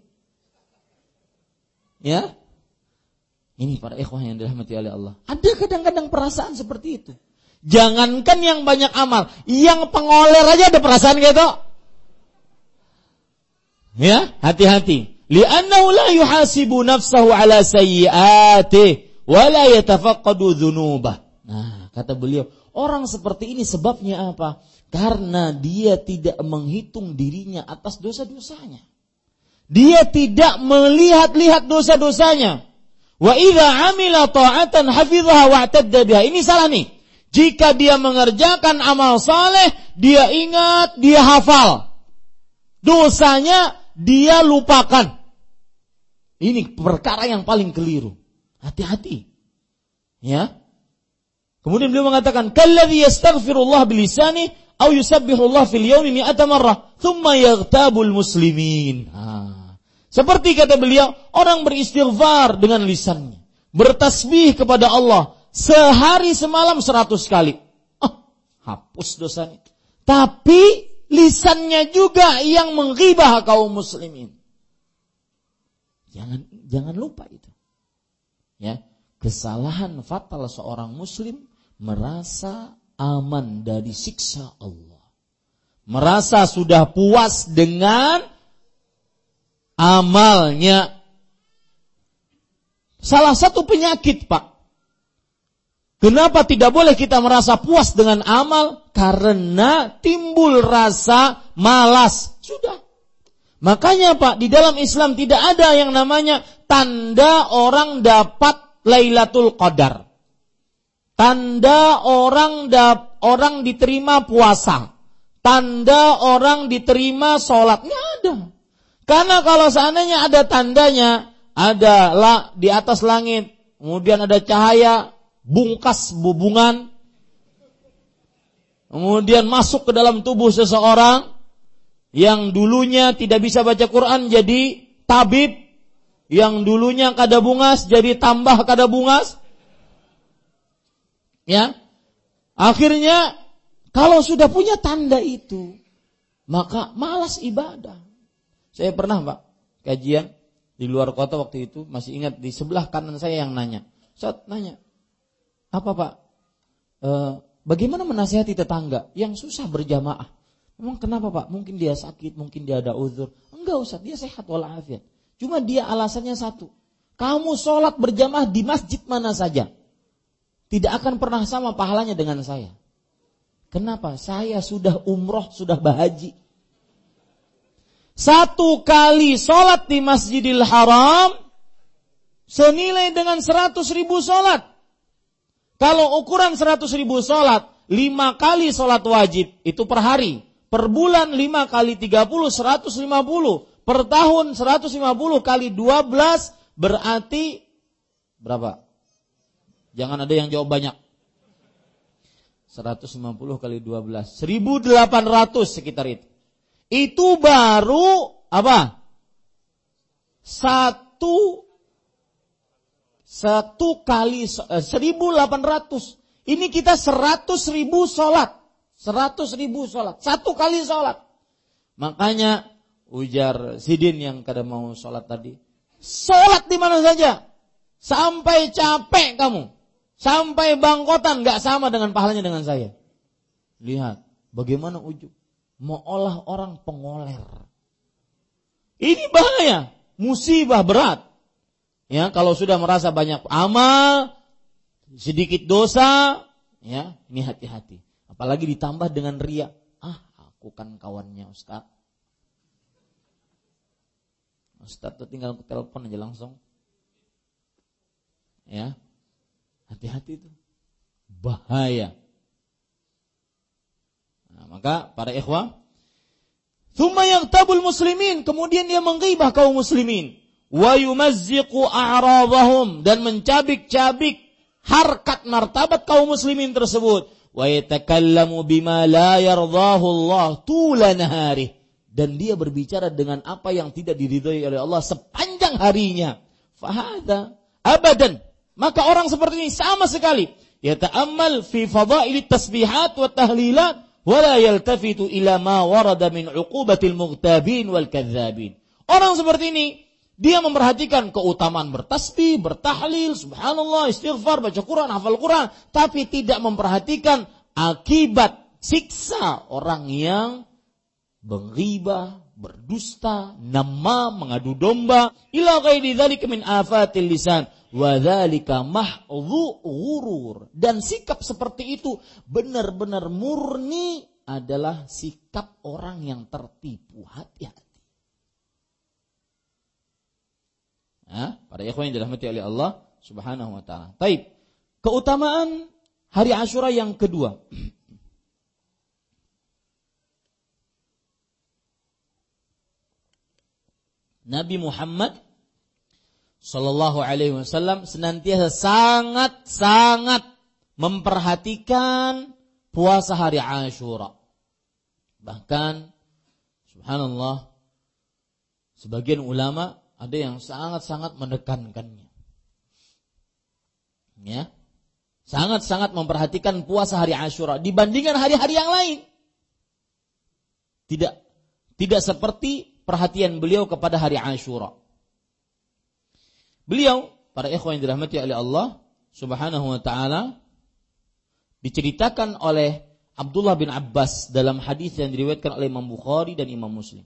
ya? Ini para ikhwah yang dirahmati oleh Allah. Ada kadang-kadang perasaan seperti itu. Jangankan yang banyak amal, yang pengoler aja ada perasaan gitu. Ya, hati-hati. Li'annahu la yuhasibu nafsahu ala sayyi'ati wa la yatafaqqadu dhunubah. Nah, kata beliau, orang seperti ini sebabnya apa? Karena dia tidak menghitung dirinya atas dosa-dosanya. Dia tidak melihat-lihat dosa-dosanya. Wa idza amila ta'atan hafidhaha wa'tadda biha. Ini salah nih. Jika dia mengerjakan amal saleh, dia ingat, dia hafal. Dosanya dia lupakan. Ini perkara yang paling keliru. Hati-hati. Ya. Kemudian beliau mengatakan, "Kalladzi yastaghfirullah bilisani aw yusabbihullah fil yawmi mi'ata marrah, thumma yaghtabul muslimin." Ha. Seperti kata beliau, orang beristighfar dengan lisannya, bertasbih kepada Allah Sehari semalam seratus kali. Oh, hapus dosanya. Tapi lisannya juga yang menghibah kaum muslimin. Jangan jangan lupa itu. Ya, kesalahan fatal seorang muslim merasa aman dari siksa Allah. Merasa sudah puas dengan amalnya. Salah satu penyakit, Pak, Kenapa tidak boleh kita merasa puas dengan amal? Karena timbul rasa malas. Sudah. Makanya Pak, di dalam Islam tidak ada yang namanya tanda orang dapat Lailatul Qadar. Tanda orang dap, orang diterima puasa. Tanda orang diterima sholat. Nggak ada. Karena kalau seandainya ada tandanya, ada lah di atas langit, kemudian ada cahaya, bungkas bubungan, kemudian masuk ke dalam tubuh seseorang yang dulunya tidak bisa baca Quran jadi tabib, yang dulunya kada bungas jadi tambah kada bungas. Ya. Akhirnya kalau sudah punya tanda itu, maka malas ibadah. Saya pernah, Pak, kajian di luar kota waktu itu, masih ingat di sebelah kanan saya yang nanya. Saat nanya, apa Pak? E, bagaimana menasihati tetangga yang susah berjamaah? Memang kenapa Pak? Mungkin dia sakit, mungkin dia ada uzur. Enggak usah, dia sehat walafiat. Cuma dia alasannya satu. Kamu sholat berjamaah di masjid mana saja. Tidak akan pernah sama pahalanya dengan saya. Kenapa? Saya sudah umroh, sudah bahaji. Satu kali sholat di Masjidil Haram senilai dengan seratus ribu sholat. Kalau ukuran 100 ribu sholat, 5 kali sholat wajib, itu per hari. Per bulan 5 kali 30, 150. Per tahun 150 kali 12, berarti berapa? Jangan ada yang jawab banyak. 150 kali 12, 1800 sekitar itu. Itu baru apa? Satu satu kali eh, seribu delapan ratus. Ini kita seratus ribu sholat. Seratus ribu sholat. Satu kali sholat. Makanya ujar Sidin yang kadang mau sholat tadi. Sholat di mana saja. Sampai capek kamu. Sampai bangkotan nggak sama dengan pahalanya dengan saya. Lihat bagaimana ujub. Olah orang pengoler. Ini bahaya. Musibah berat. Ya, kalau sudah merasa banyak amal, sedikit dosa, ya, ini hati-hati. Apalagi ditambah dengan ria. Ah, aku kan kawannya Ustaz. Ustaz tuh tinggal telepon aja langsung. Ya. Hati-hati itu. Bahaya. Nah, maka para ikhwah, yang tabul muslimin, kemudian dia menggibah kaum muslimin wa yumazziqu a'radahum dan mencabik-cabik harkat martabat kaum muslimin tersebut wa yatakallamu bima la yardahu Allah tula nahari dan dia berbicara dengan apa yang tidak diridhoi oleh Allah sepanjang harinya. Fahada abadan. Maka orang seperti ini sama sekali yata'ammal fi fadaili tasbihat wa tahlilat wa la yaltafitu ila ma warada min uqubatil mughtabin wal kadzabin. Orang seperti ini dia memperhatikan keutamaan bertasbih, bertahlil, subhanallah, istighfar, baca Quran, hafal Quran, tapi tidak memperhatikan akibat siksa orang yang berghibah, berdusta, nama, mengadu domba, ila ghairi dzalika min afatil lisan wa. Dan sikap seperti itu benar-benar murni adalah sikap orang yang tertipu. Hati-hati. Ya, para ikhwan yang dirahmati oleh Allah Subhanahu wa taala. Taib. Keutamaan hari Asyura yang kedua. Nabi Muhammad Sallallahu Alaihi Wasallam senantiasa sangat sangat memperhatikan puasa hari Ashura. Bahkan, Subhanallah, sebagian ulama ada yang sangat-sangat menekankannya. Ya. Sangat-sangat memperhatikan puasa hari Ashura dibandingkan hari-hari yang lain. Tidak tidak seperti perhatian beliau kepada hari Ashura. Beliau, para ikhwan yang dirahmati oleh Allah Subhanahu wa taala diceritakan oleh Abdullah bin Abbas dalam hadis yang diriwayatkan oleh Imam Bukhari dan Imam Muslim.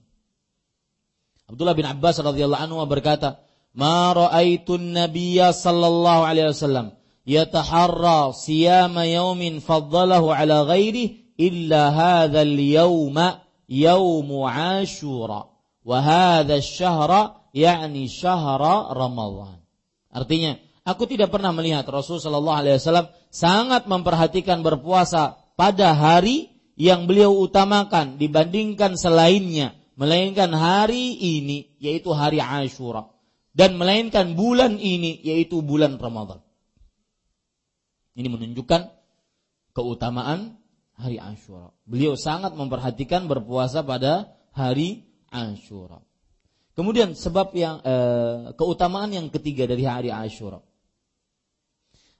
Abdullah bin Abbas radhiyallahu anhu berkata, "Ma ra'aitun nabiyya sallallahu alaihi wasallam yataharra siyama yaumin faddalahu ala ghairi illa hadzal yauma yaumu Ashura wa hadzal syahra yakni syahra Ramadan." Artinya, aku tidak pernah melihat Rasul sallallahu alaihi wasallam sangat memperhatikan berpuasa pada hari yang beliau utamakan dibandingkan selainnya melainkan hari ini yaitu hari Ashura dan melainkan bulan ini yaitu bulan Ramadan. Ini menunjukkan keutamaan hari Ashura. Beliau sangat memperhatikan berpuasa pada hari Ashura. Kemudian sebab yang eh, keutamaan yang ketiga dari hari Ashura.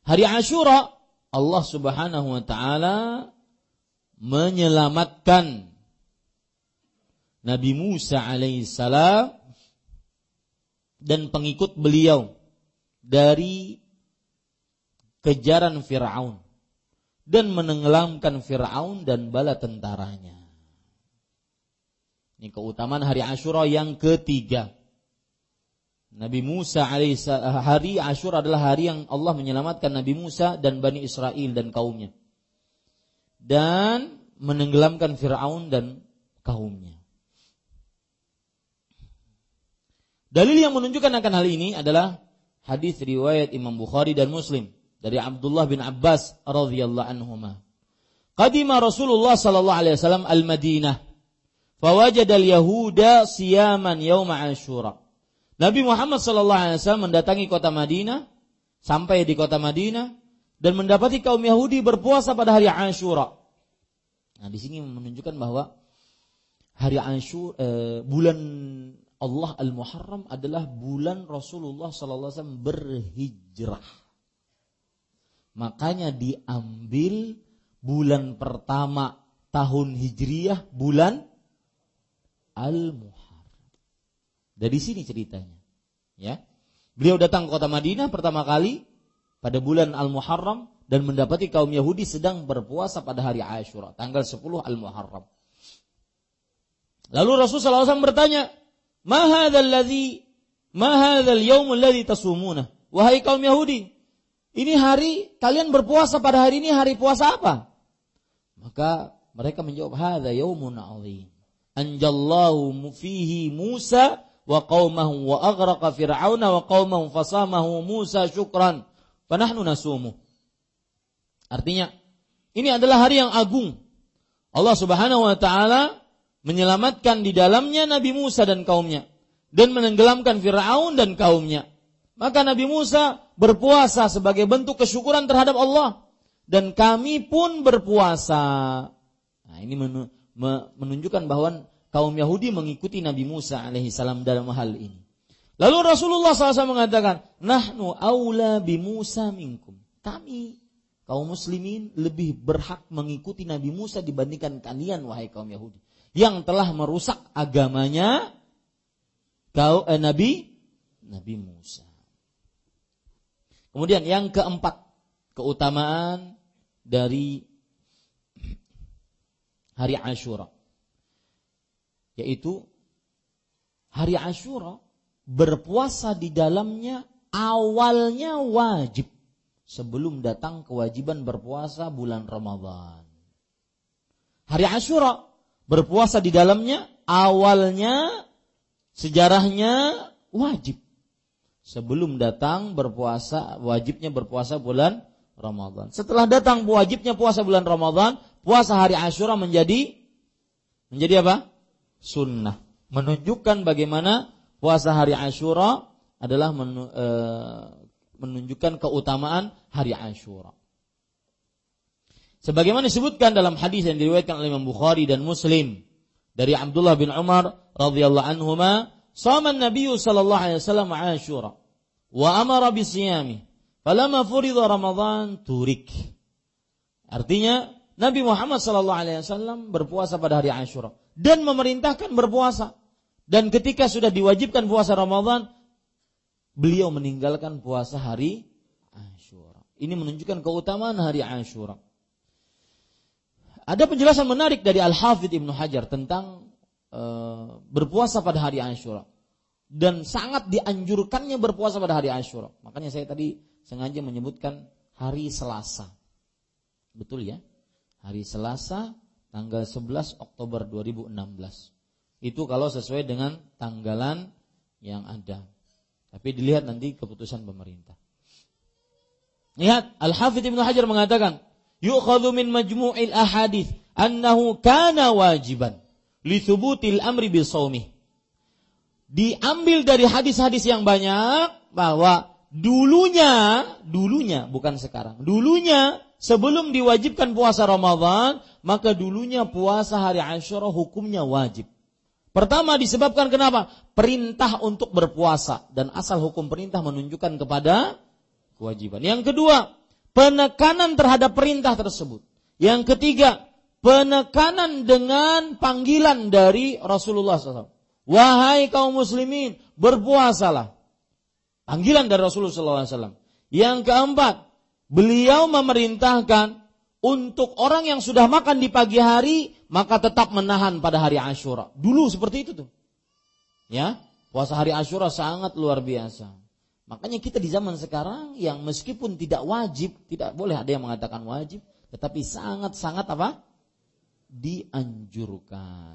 Hari Ashura Allah Subhanahu wa taala menyelamatkan Nabi Musa alaihissalam dan pengikut beliau dari kejaran Firaun dan menenggelamkan Firaun dan bala tentaranya. Ini keutamaan hari Ashura yang ketiga. Nabi Musa alaihissalam hari Ashura adalah hari yang Allah menyelamatkan Nabi Musa dan Bani Israel dan kaumnya. Dan menenggelamkan Firaun dan kaumnya. Dalil yang menunjukkan akan hal ini adalah hadis riwayat Imam Bukhari dan Muslim dari Abdullah bin Abbas radhiyallahu anhuma. Qadima Rasulullah sallallahu alaihi wasallam al-Madinah fawajada al-yahuda siyaman yaum Ashura. Nabi Muhammad sallallahu alaihi wasallam mendatangi kota Madinah sampai di kota Madinah dan mendapati kaum Yahudi berpuasa pada hari Ashura. Nah, di sini menunjukkan bahwa hari Ashura eh, bulan Allah Al-Muharram adalah bulan Rasulullah SAW berhijrah. Makanya diambil bulan pertama tahun Hijriyah bulan Al-Muharram. Dari sini ceritanya. Ya. Beliau datang ke kota Madinah pertama kali pada bulan Al-Muharram dan mendapati kaum Yahudi sedang berpuasa pada hari Ashura, tanggal 10 Al-Muharram. Lalu Rasulullah SAW bertanya, Ma hadzal ladzi ma hadzal yaumul ladzi tasumuna? Wahai kaum Yahudi, ini hari kalian berpuasa pada hari ini hari puasa apa? Maka mereka menjawab hadza yaumun azim. Anjallahu fihi Musa wa qaumahu wa aghraqa fir'auna wa qaumahu fasamahu Musa syukran. Fanahnu nasumu. Artinya, ini adalah hari yang agung. Allah Subhanahu wa taala menyelamatkan di dalamnya Nabi Musa dan kaumnya dan menenggelamkan Firaun dan kaumnya. Maka Nabi Musa berpuasa sebagai bentuk kesyukuran terhadap Allah dan kami pun berpuasa. Nah, ini menunjukkan bahwa kaum Yahudi mengikuti Nabi Musa alaihissalam dalam hal ini. Lalu Rasulullah SAW mengatakan, Nahnu aula bi Musa minkum. Kami kaum muslimin lebih berhak mengikuti Nabi Musa dibandingkan kalian wahai kaum Yahudi yang telah merusak agamanya kau eh, Nabi Nabi Musa. Kemudian yang keempat, keutamaan dari hari Ashura. Yaitu hari Ashura berpuasa di dalamnya awalnya wajib sebelum datang kewajiban berpuasa bulan Ramadan. Hari Ashura berpuasa di dalamnya awalnya sejarahnya wajib sebelum datang berpuasa wajibnya berpuasa bulan Ramadan. Setelah datang wajibnya puasa bulan Ramadan, puasa hari Ashura menjadi menjadi apa? Sunnah. Menunjukkan bagaimana puasa hari Ashura adalah men, e, menunjukkan keutamaan hari Ashura. Sebagaimana disebutkan dalam hadis yang diriwayatkan oleh Imam Bukhari dan Muslim dari Abdullah bin Umar radhiyallahu anhuma Sama Nabi sallallahu alaihi wasallam Ashura wa amara bisiyami. Falamma furida Ramadan turik. Artinya Nabi Muhammad sallallahu alaihi wasallam berpuasa pada hari Ashura dan memerintahkan berpuasa. Dan ketika sudah diwajibkan puasa Ramadan, beliau meninggalkan puasa hari Ashura. Ini menunjukkan keutamaan hari Ashura. Ada penjelasan menarik dari Al-Hafidh Ibnu Hajar tentang Eh, berpuasa pada hari Ashura dan sangat dianjurkannya berpuasa pada hari Ashura. Makanya saya tadi sengaja menyebutkan hari Selasa. Betul ya? Hari Selasa tanggal 11 Oktober 2016. Itu kalau sesuai dengan tanggalan yang ada. Tapi dilihat nanti keputusan pemerintah. Lihat, Al-Hafidh Ibnu Hajar mengatakan, yu'khadhu min majmu'il ahadith annahu kana wajiban li thubutil amri saumi. Diambil dari hadis-hadis yang banyak bahwa dulunya, dulunya bukan sekarang. Dulunya sebelum diwajibkan puasa Ramadan, maka dulunya puasa hari Ashura hukumnya wajib. Pertama disebabkan kenapa? Perintah untuk berpuasa dan asal hukum perintah menunjukkan kepada kewajiban. Yang kedua, penekanan terhadap perintah tersebut. Yang ketiga, penekanan dengan panggilan dari Rasulullah SAW. Wahai kaum muslimin, berpuasalah. Panggilan dari Rasulullah SAW. Yang keempat, beliau memerintahkan untuk orang yang sudah makan di pagi hari, maka tetap menahan pada hari Ashura. Dulu seperti itu tuh. Ya, puasa hari Ashura sangat luar biasa. Makanya kita di zaman sekarang yang meskipun tidak wajib, tidak boleh ada yang mengatakan wajib, tetapi sangat-sangat apa? dianjurkan.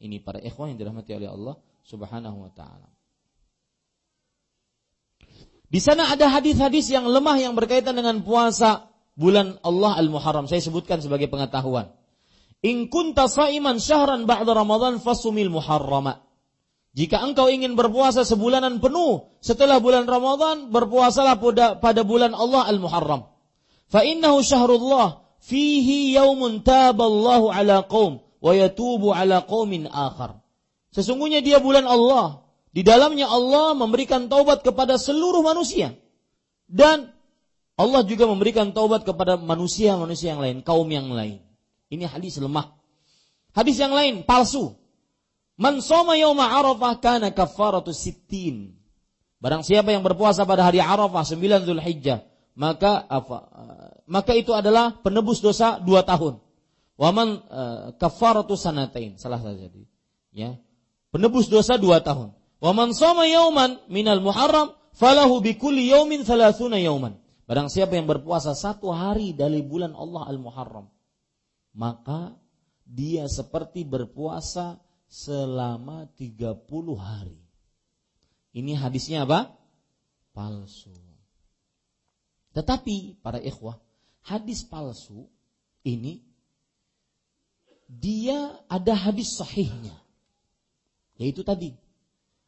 Ini para ikhwan yang dirahmati oleh Allah Subhanahu wa taala. Di sana ada hadis-hadis yang lemah yang berkaitan dengan puasa bulan Allah Al-Muharram. Saya sebutkan sebagai pengetahuan. In kunta syahran ba'da Ramadan fasumil muharrama. Jika engkau ingin berpuasa sebulanan penuh setelah bulan Ramadan, berpuasalah pada, bulan Allah Al-Muharram. Fa innahu syahrullah fihi yaumun taballahu ala qaum wa yatubu ala qaumin akhar. Sesungguhnya dia bulan Allah. Di dalamnya Allah memberikan taubat kepada seluruh manusia. Dan Allah juga memberikan taubat kepada manusia-manusia yang lain, kaum yang lain. Ini hadis lemah. Hadis yang lain palsu. Man soma yauma Arafah kana kafaratu sittin. Barang siapa yang berpuasa pada hari Arafah 9 Zulhijjah, maka apa maka itu adalah penebus dosa dua tahun. Waman uh, kafaratu sanatain salah saja jadi. Ya. Penebus dosa dua tahun. Waman soma yauman minal muharram falahu bikulli yaumin thalathuna yauman. Barang siapa yang berpuasa satu hari dari bulan Allah al-Muharram, maka dia seperti berpuasa selama 30 hari. Ini hadisnya apa? Palsu. Tetapi para ikhwah, hadis palsu ini dia ada hadis sahihnya. Yaitu tadi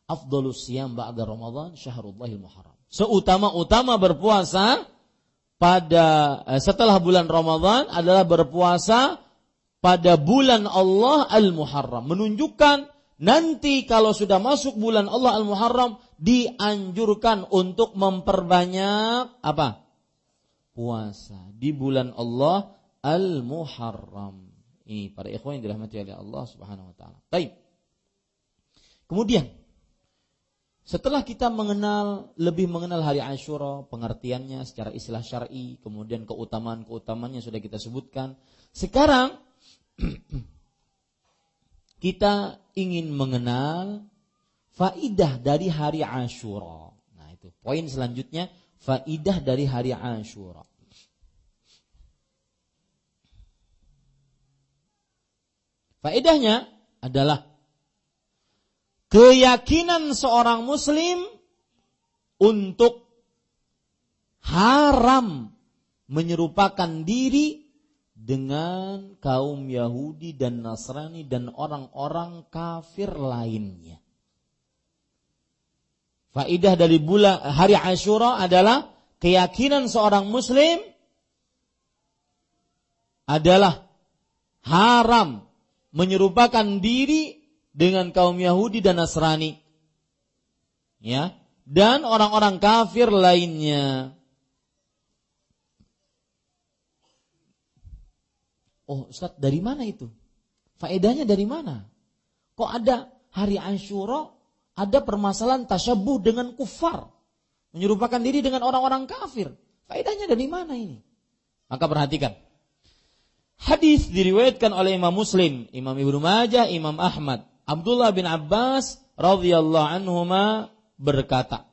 afdalus siyam ba'da Ramadan syahrullahil muharram. Seutama-utama berpuasa pada eh, setelah bulan Ramadan adalah berpuasa pada bulan Allah Al-Muharram. Menunjukkan nanti kalau sudah masuk bulan Allah Al-Muharram dianjurkan untuk memperbanyak apa? Puasa di bulan Allah Al-Muharram. Ini para ikhwan yang dirahmati oleh Allah Subhanahu wa taala. Baik. Kemudian setelah kita mengenal lebih mengenal hari Ashura, pengertiannya secara istilah syar'i, kemudian keutamaan-keutamaannya sudah kita sebutkan. Sekarang kita ingin mengenal faidah dari hari Ashura. Nah, itu poin selanjutnya, faidah dari hari Ashura. Faedahnya adalah keyakinan seorang muslim untuk haram menyerupakan diri dengan kaum Yahudi dan Nasrani dan orang-orang kafir lainnya. Faidah dari bulan hari Ashura adalah keyakinan seorang muslim adalah haram menyerupakan diri dengan kaum Yahudi dan Nasrani. Ya, dan orang-orang kafir lainnya. Oh, Ustaz, dari mana itu? Faedahnya dari mana? Kok ada hari Ashura, ada permasalahan tasyabuh dengan kufar, menyerupakan diri dengan orang-orang kafir. Faedahnya dari mana ini? Maka perhatikan. Hadis diriwayatkan oleh Imam Muslim, Imam Ibnu Majah, Imam Ahmad Abdullah bin Abbas radhiyallahu anhuma berkata,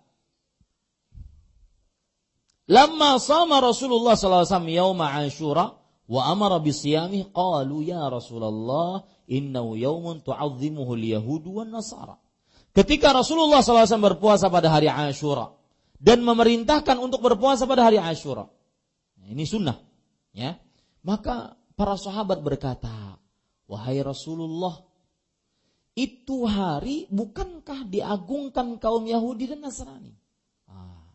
Lama sama Rasulullah wasallam yauma Ashura wa amara bisiyamih qalu ya Rasulullah innahu yaumun tu'azzimuhu al-yahud wan nasara. Ketika Rasulullah SAW berpuasa pada hari Ashura dan memerintahkan untuk berpuasa pada hari Ashura. Ini sunnah, ya. Maka para sahabat berkata, "Wahai Rasulullah, itu hari bukankah diagungkan kaum Yahudi dan Nasrani? Ah,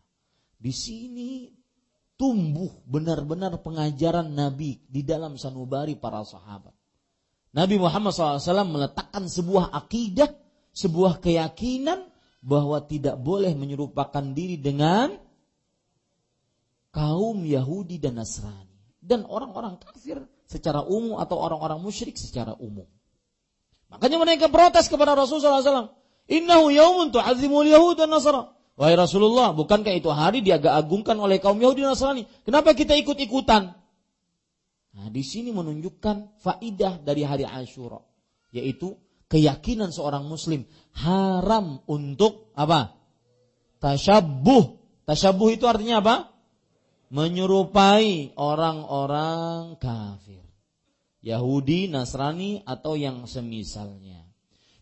di sini tumbuh benar-benar pengajaran Nabi di dalam sanubari para sahabat. Nabi Muhammad SAW meletakkan sebuah akidah, sebuah keyakinan bahwa tidak boleh menyerupakan diri dengan kaum Yahudi dan Nasrani dan orang-orang kafir secara umum atau orang-orang musyrik secara umum. Makanya mereka protes kepada Rasulullah SAW. Innahu yaumun tu'azimul Yahud dan Nasara. Wahai Rasulullah, bukankah itu hari diagak-agungkan oleh kaum Yahudi Nasrani? Kenapa kita ikut-ikutan? Nah, di sini menunjukkan faidah dari hari Ashura, yaitu keyakinan seorang muslim haram untuk apa? Tasyabuh. Tasyabuh itu artinya apa? Menyerupai orang-orang kafir. Yahudi, Nasrani atau yang semisalnya.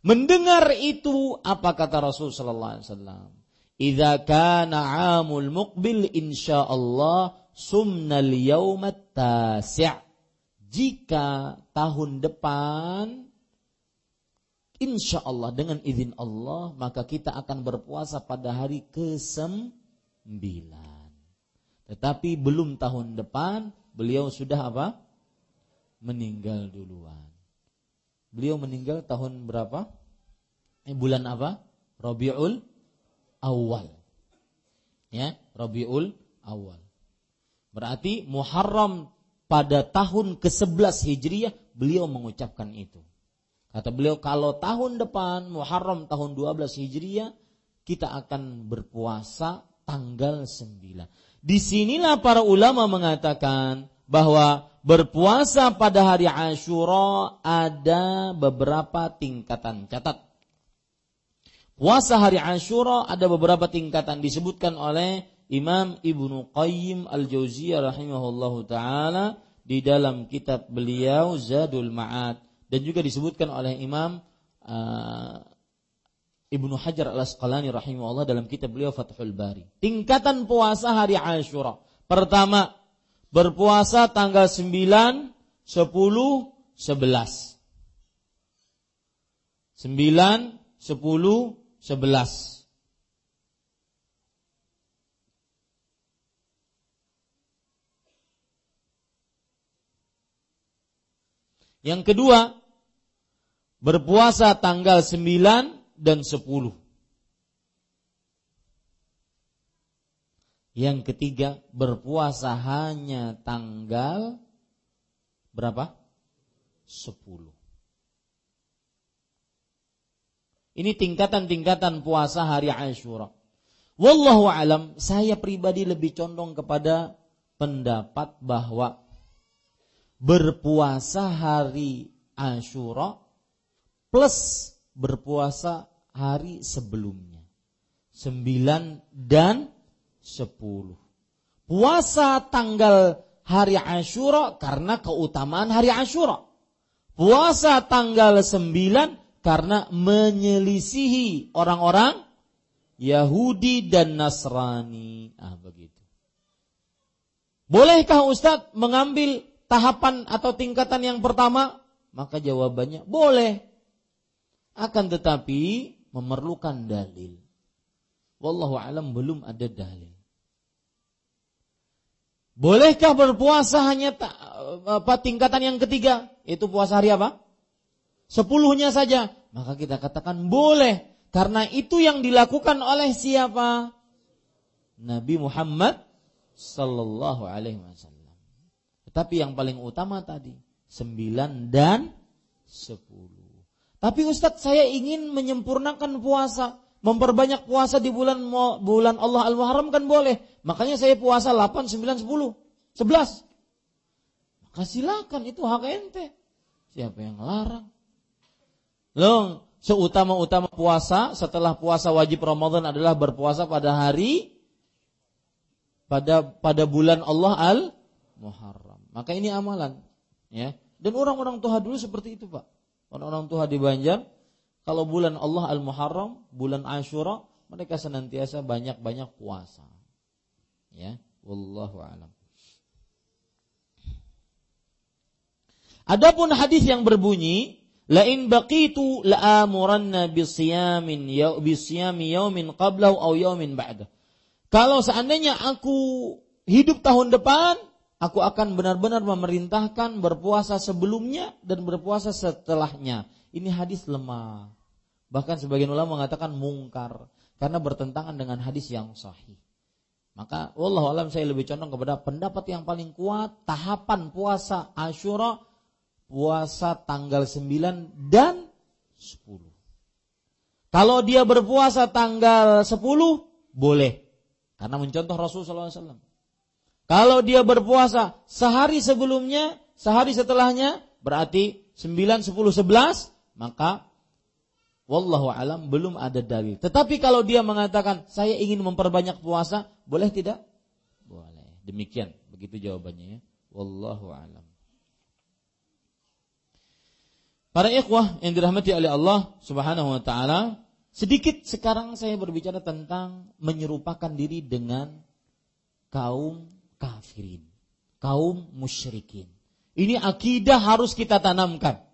Mendengar itu apa kata Rasul sallallahu? Idza kana 'amul muqbil insyaallah sumnal yaumat tasi'. Jika tahun depan insya Allah dengan izin Allah maka kita akan berpuasa pada hari ke-9. Tetapi belum tahun depan beliau sudah apa? meninggal duluan. Beliau meninggal tahun berapa? Eh, bulan apa? Rabiul Awal. Ya, Rabiul Awal. Berarti Muharram pada tahun ke-11 Hijriah beliau mengucapkan itu. Kata beliau kalau tahun depan Muharram tahun 12 Hijriah kita akan berpuasa tanggal 9. Di sinilah para ulama mengatakan bahwa berpuasa pada hari Ashura ada beberapa tingkatan. Catat. Puasa hari Ashura ada beberapa tingkatan disebutkan oleh Imam Ibnu Qayyim Al-Jauziyah rahimahullahu taala di dalam kitab beliau Zadul Ma'ad dan juga disebutkan oleh Imam uh, Ibnu Hajar Al-Asqalani rahimahullah dalam kitab beliau Fathul Bari. Tingkatan puasa hari Ashura. Pertama, berpuasa tanggal 9, 10, 11. 9, 10, 11 Yang kedua, berpuasa tanggal 9 dan 10. Yang ketiga, berpuasa hanya tanggal berapa? 10. Ini tingkatan-tingkatan puasa hari Ashura. Wallahu alam, saya pribadi lebih condong kepada pendapat bahwa berpuasa hari Ashura plus berpuasa hari sebelumnya. Sembilan dan sepuluh. Puasa tanggal hari Ashura karena keutamaan hari Ashura. Puasa tanggal sembilan karena menyelisihi orang-orang Yahudi dan Nasrani. Ah begitu. Bolehkah Ustadz mengambil tahapan atau tingkatan yang pertama? Maka jawabannya boleh. Akan tetapi memerlukan dalil. Wallahu alam belum ada dalil. Bolehkah berpuasa hanya apa tingkatan yang ketiga? Itu puasa hari apa? Sepuluhnya saja, maka kita katakan boleh karena itu yang dilakukan oleh siapa? Nabi Muhammad sallallahu alaihi wasallam. Tetapi yang paling utama tadi sembilan dan sepuluh. Tapi Ustadz saya ingin menyempurnakan puasa, memperbanyak puasa di bulan bulan Allah Al-Muharram kan boleh. Makanya saya puasa 8, 9, 10, 11. Maka silakan itu hak ente. Siapa yang larang? Loh, seutama-utama puasa setelah puasa wajib Ramadan adalah berpuasa pada hari pada pada bulan Allah al Muharram. Maka ini amalan, ya. Dan orang-orang tua dulu seperti itu, Pak. Orang-orang tua di Banjar kalau bulan Allah al Muharram, bulan Ashura, mereka senantiasa banyak-banyak puasa. Ya, wallahu alam. Adapun hadis yang berbunyi Lain baqitu la'amuranna bisiyamin ya bisiyami yaumin qablahu aw yaumin ba'da. Kalau seandainya aku hidup tahun depan, aku akan benar-benar memerintahkan berpuasa sebelumnya dan berpuasa setelahnya. Ini hadis lemah. Bahkan sebagian ulama mengatakan mungkar karena bertentangan dengan hadis yang sahih. Maka wallahu alam saya lebih condong kepada pendapat yang paling kuat tahapan puasa Asyura puasa tanggal 9 dan 10. Kalau dia berpuasa tanggal 10, boleh. Karena mencontoh Rasulullah SAW. Kalau dia berpuasa sehari sebelumnya, sehari setelahnya, berarti 9, 10, 11, maka Wallahu alam belum ada dalil. Tetapi kalau dia mengatakan saya ingin memperbanyak puasa, boleh tidak? Boleh. Demikian, begitu jawabannya ya. Wallahu alam. Para ikhwah yang dirahmati oleh Allah Subhanahu wa taala, sedikit sekarang saya berbicara tentang menyerupakan diri dengan kaum kafirin, kaum musyrikin. Ini akidah harus kita tanamkan.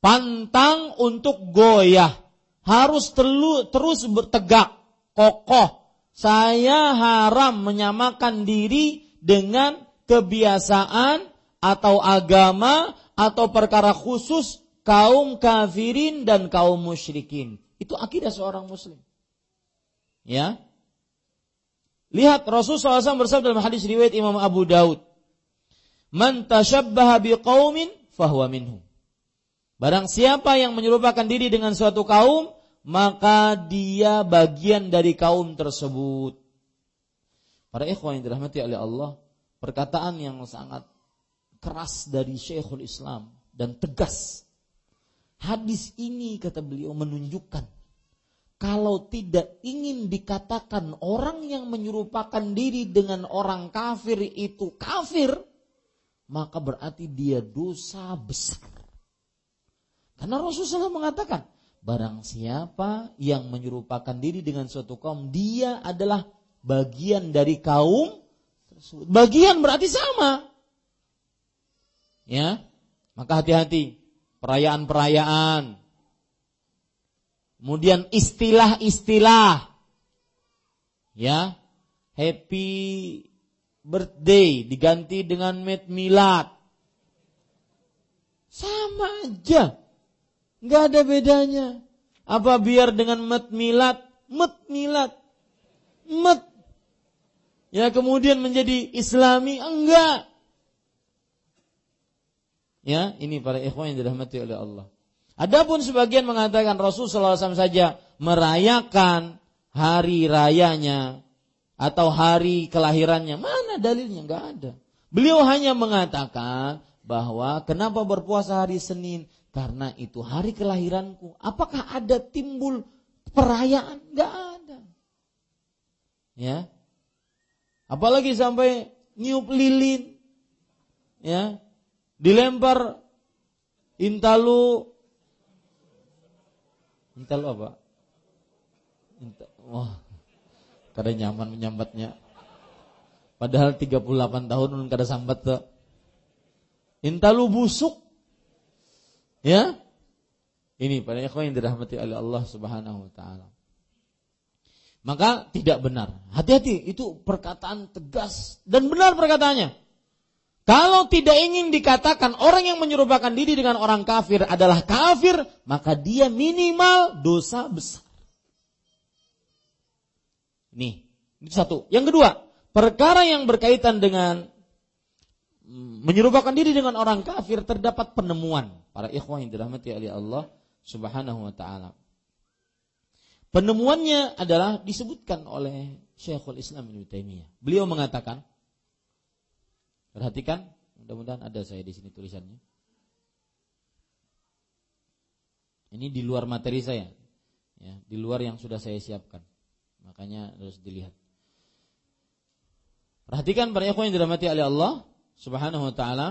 Pantang untuk goyah, harus terlu, terus bertegak, kokoh. Saya haram menyamakan diri dengan kebiasaan atau agama atau perkara khusus kaum kafirin dan kaum musyrikin. Itu akidah seorang muslim. Ya. Lihat Rasulullah SAW bersabda dalam hadis riwayat Imam Abu Daud. Man tashabbaha biqaumin fahuwa minhum. Barang siapa yang menyerupakan diri dengan suatu kaum, maka dia bagian dari kaum tersebut. Para ikhwan yang dirahmati oleh Allah, perkataan yang sangat keras dari Syekhul Islam dan tegas. Hadis ini kata beliau menunjukkan kalau tidak ingin dikatakan orang yang menyerupakan diri dengan orang kafir itu kafir, maka berarti dia dosa besar. Karena Rasulullah mengatakan, barang siapa yang menyerupakan diri dengan suatu kaum, dia adalah bagian dari kaum tersebut. Bagian berarti sama. Ya, maka hati-hati perayaan-perayaan. Kemudian istilah-istilah. Ya, happy birthday diganti dengan mid milad. Sama aja. Nggak ada bedanya. Apa biar dengan met milad? Met milad. Met. Ya kemudian menjadi islami? Enggak. Ya, ini para ikhwan yang dirahmati oleh Allah. Adapun sebagian mengatakan Rasul SAW saja merayakan hari rayanya atau hari kelahirannya. Mana dalilnya? Enggak ada. Beliau hanya mengatakan bahwa kenapa berpuasa hari Senin? Karena itu hari kelahiranku. Apakah ada timbul perayaan? Enggak ada. Ya. Apalagi sampai niup lilin. Ya. Dilempar intalu intalu apa? Inta, wah. Kada nyaman menyambatnya. Padahal 38 tahun belum kada sambat tuh. Intalu busuk Ya? Ini para ikhwan yang dirahmati oleh Allah Subhanahu wa taala. Maka tidak benar. Hati-hati, itu perkataan tegas dan benar perkataannya. Kalau tidak ingin dikatakan orang yang menyerupakan diri dengan orang kafir adalah kafir, maka dia minimal dosa besar. Nih, itu satu. Yang kedua, perkara yang berkaitan dengan menyerupakan diri dengan orang kafir terdapat penemuan para ikhwah yang dirahmati oleh Allah Subhanahu wa taala. Penemuannya adalah disebutkan oleh Syekhul Islam Ibnu Taimiyah. Beliau mengatakan Perhatikan, mudah-mudahan ada saya di sini tulisannya. Ini di luar materi saya. Ya, di luar yang sudah saya siapkan. Makanya harus dilihat. Perhatikan para ikhwan yang dirahmati oleh Allah Subhanahu wa taala.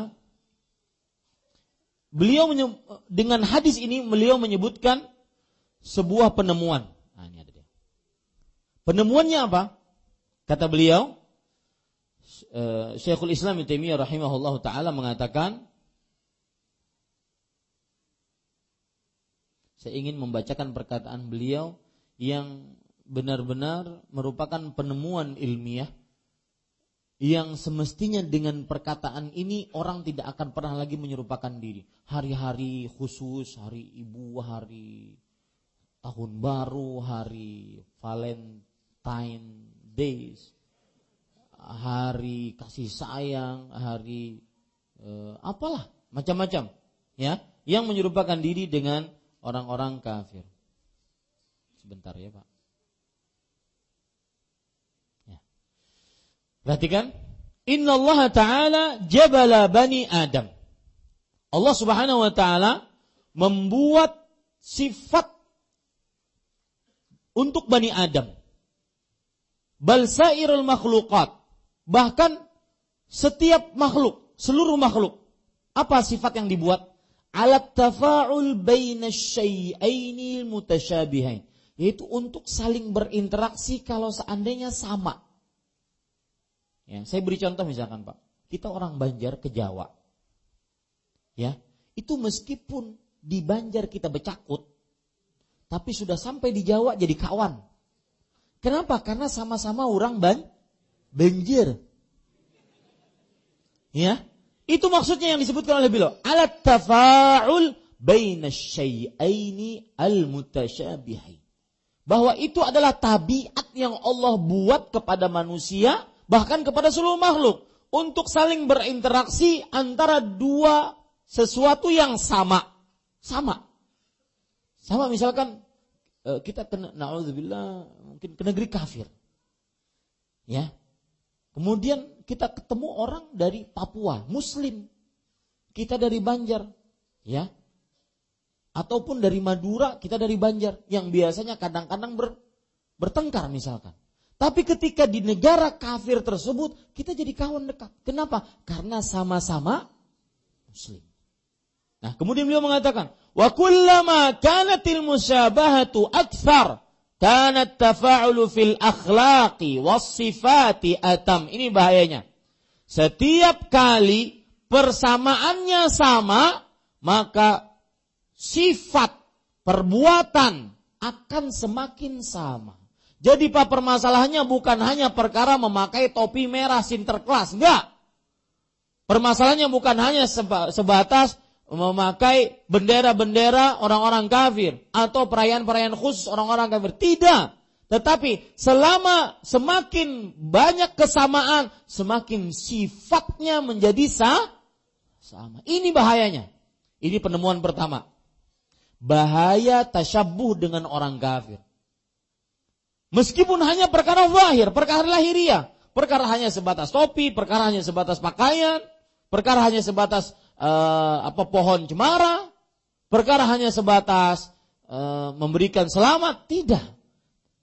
Beliau dengan hadis ini beliau menyebutkan sebuah penemuan. Nah, ini ada dia. Penemuannya apa? Kata beliau, Syekhul Islam Ibnu Taimiyah rahimahullahu taala mengatakan saya ingin membacakan perkataan beliau yang benar-benar merupakan penemuan ilmiah yang semestinya dengan perkataan ini orang tidak akan pernah lagi menyerupakan diri. Hari-hari khusus, hari ibu, hari tahun baru, hari Valentine Days, hari kasih sayang, hari eh, apalah macam-macam, ya, yang menyerupakan diri dengan orang-orang kafir. Sebentar ya, Pak. Perhatikan. Inna Allah Ta'ala jabala bani Adam. Allah Subhanahu wa Ta'ala membuat sifat untuk bani Adam. Bal sairul. Bahkan setiap makhluk, seluruh makhluk. Apa sifat yang dibuat? Alat tafa'ul baina syai'aini mutasyabihain. Yaitu untuk saling berinteraksi kalau seandainya sama. Ya, saya beri contoh misalkan Pak, kita orang Banjar ke Jawa. Ya, itu meskipun di Banjar kita bercakut, tapi sudah sampai di Jawa jadi kawan. Kenapa? Karena sama-sama orang ban banjir. Ya, itu maksudnya yang disebutkan oleh beliau. Alat tafa'ul baina syai'aini al-mutasyabihain. Bahwa itu adalah tabiat yang Allah buat kepada manusia bahkan kepada seluruh makhluk untuk saling berinteraksi antara dua sesuatu yang sama. Sama. Sama misalkan eh, kita kena naudzubillah mungkin ke negeri kafir. Ya. Kemudian kita ketemu orang dari Papua, muslim. Kita dari Banjar, ya. Ataupun dari Madura, kita dari Banjar yang biasanya kadang-kadang ber, bertengkar misalkan. Tapi ketika di negara kafir tersebut, kita jadi kawan dekat. Kenapa? Karena sama-sama muslim. Nah, kemudian beliau mengatakan, "Wa kullama kanatil musyabahatu akthar, kanat tafa'ulu fil akhlaqi was sifati atam." Ini bahayanya. Setiap kali persamaannya sama, maka sifat perbuatan akan semakin sama. Jadi pak permasalahannya bukan hanya perkara memakai topi merah sinterklas, enggak. Permasalahannya bukan hanya sebatas memakai bendera-bendera orang-orang kafir atau perayaan-perayaan khusus orang-orang kafir. Tidak. Tetapi selama semakin banyak kesamaan, semakin sifatnya menjadi sah, sama. Ini bahayanya. Ini penemuan pertama. Bahaya tasyabuh dengan orang kafir. Meskipun hanya perkara zahir, perkara lahiriah, perkara hanya sebatas topi, perkara hanya sebatas pakaian, perkara hanya sebatas uh, apa pohon cemara, perkara hanya sebatas uh, memberikan selamat, tidak.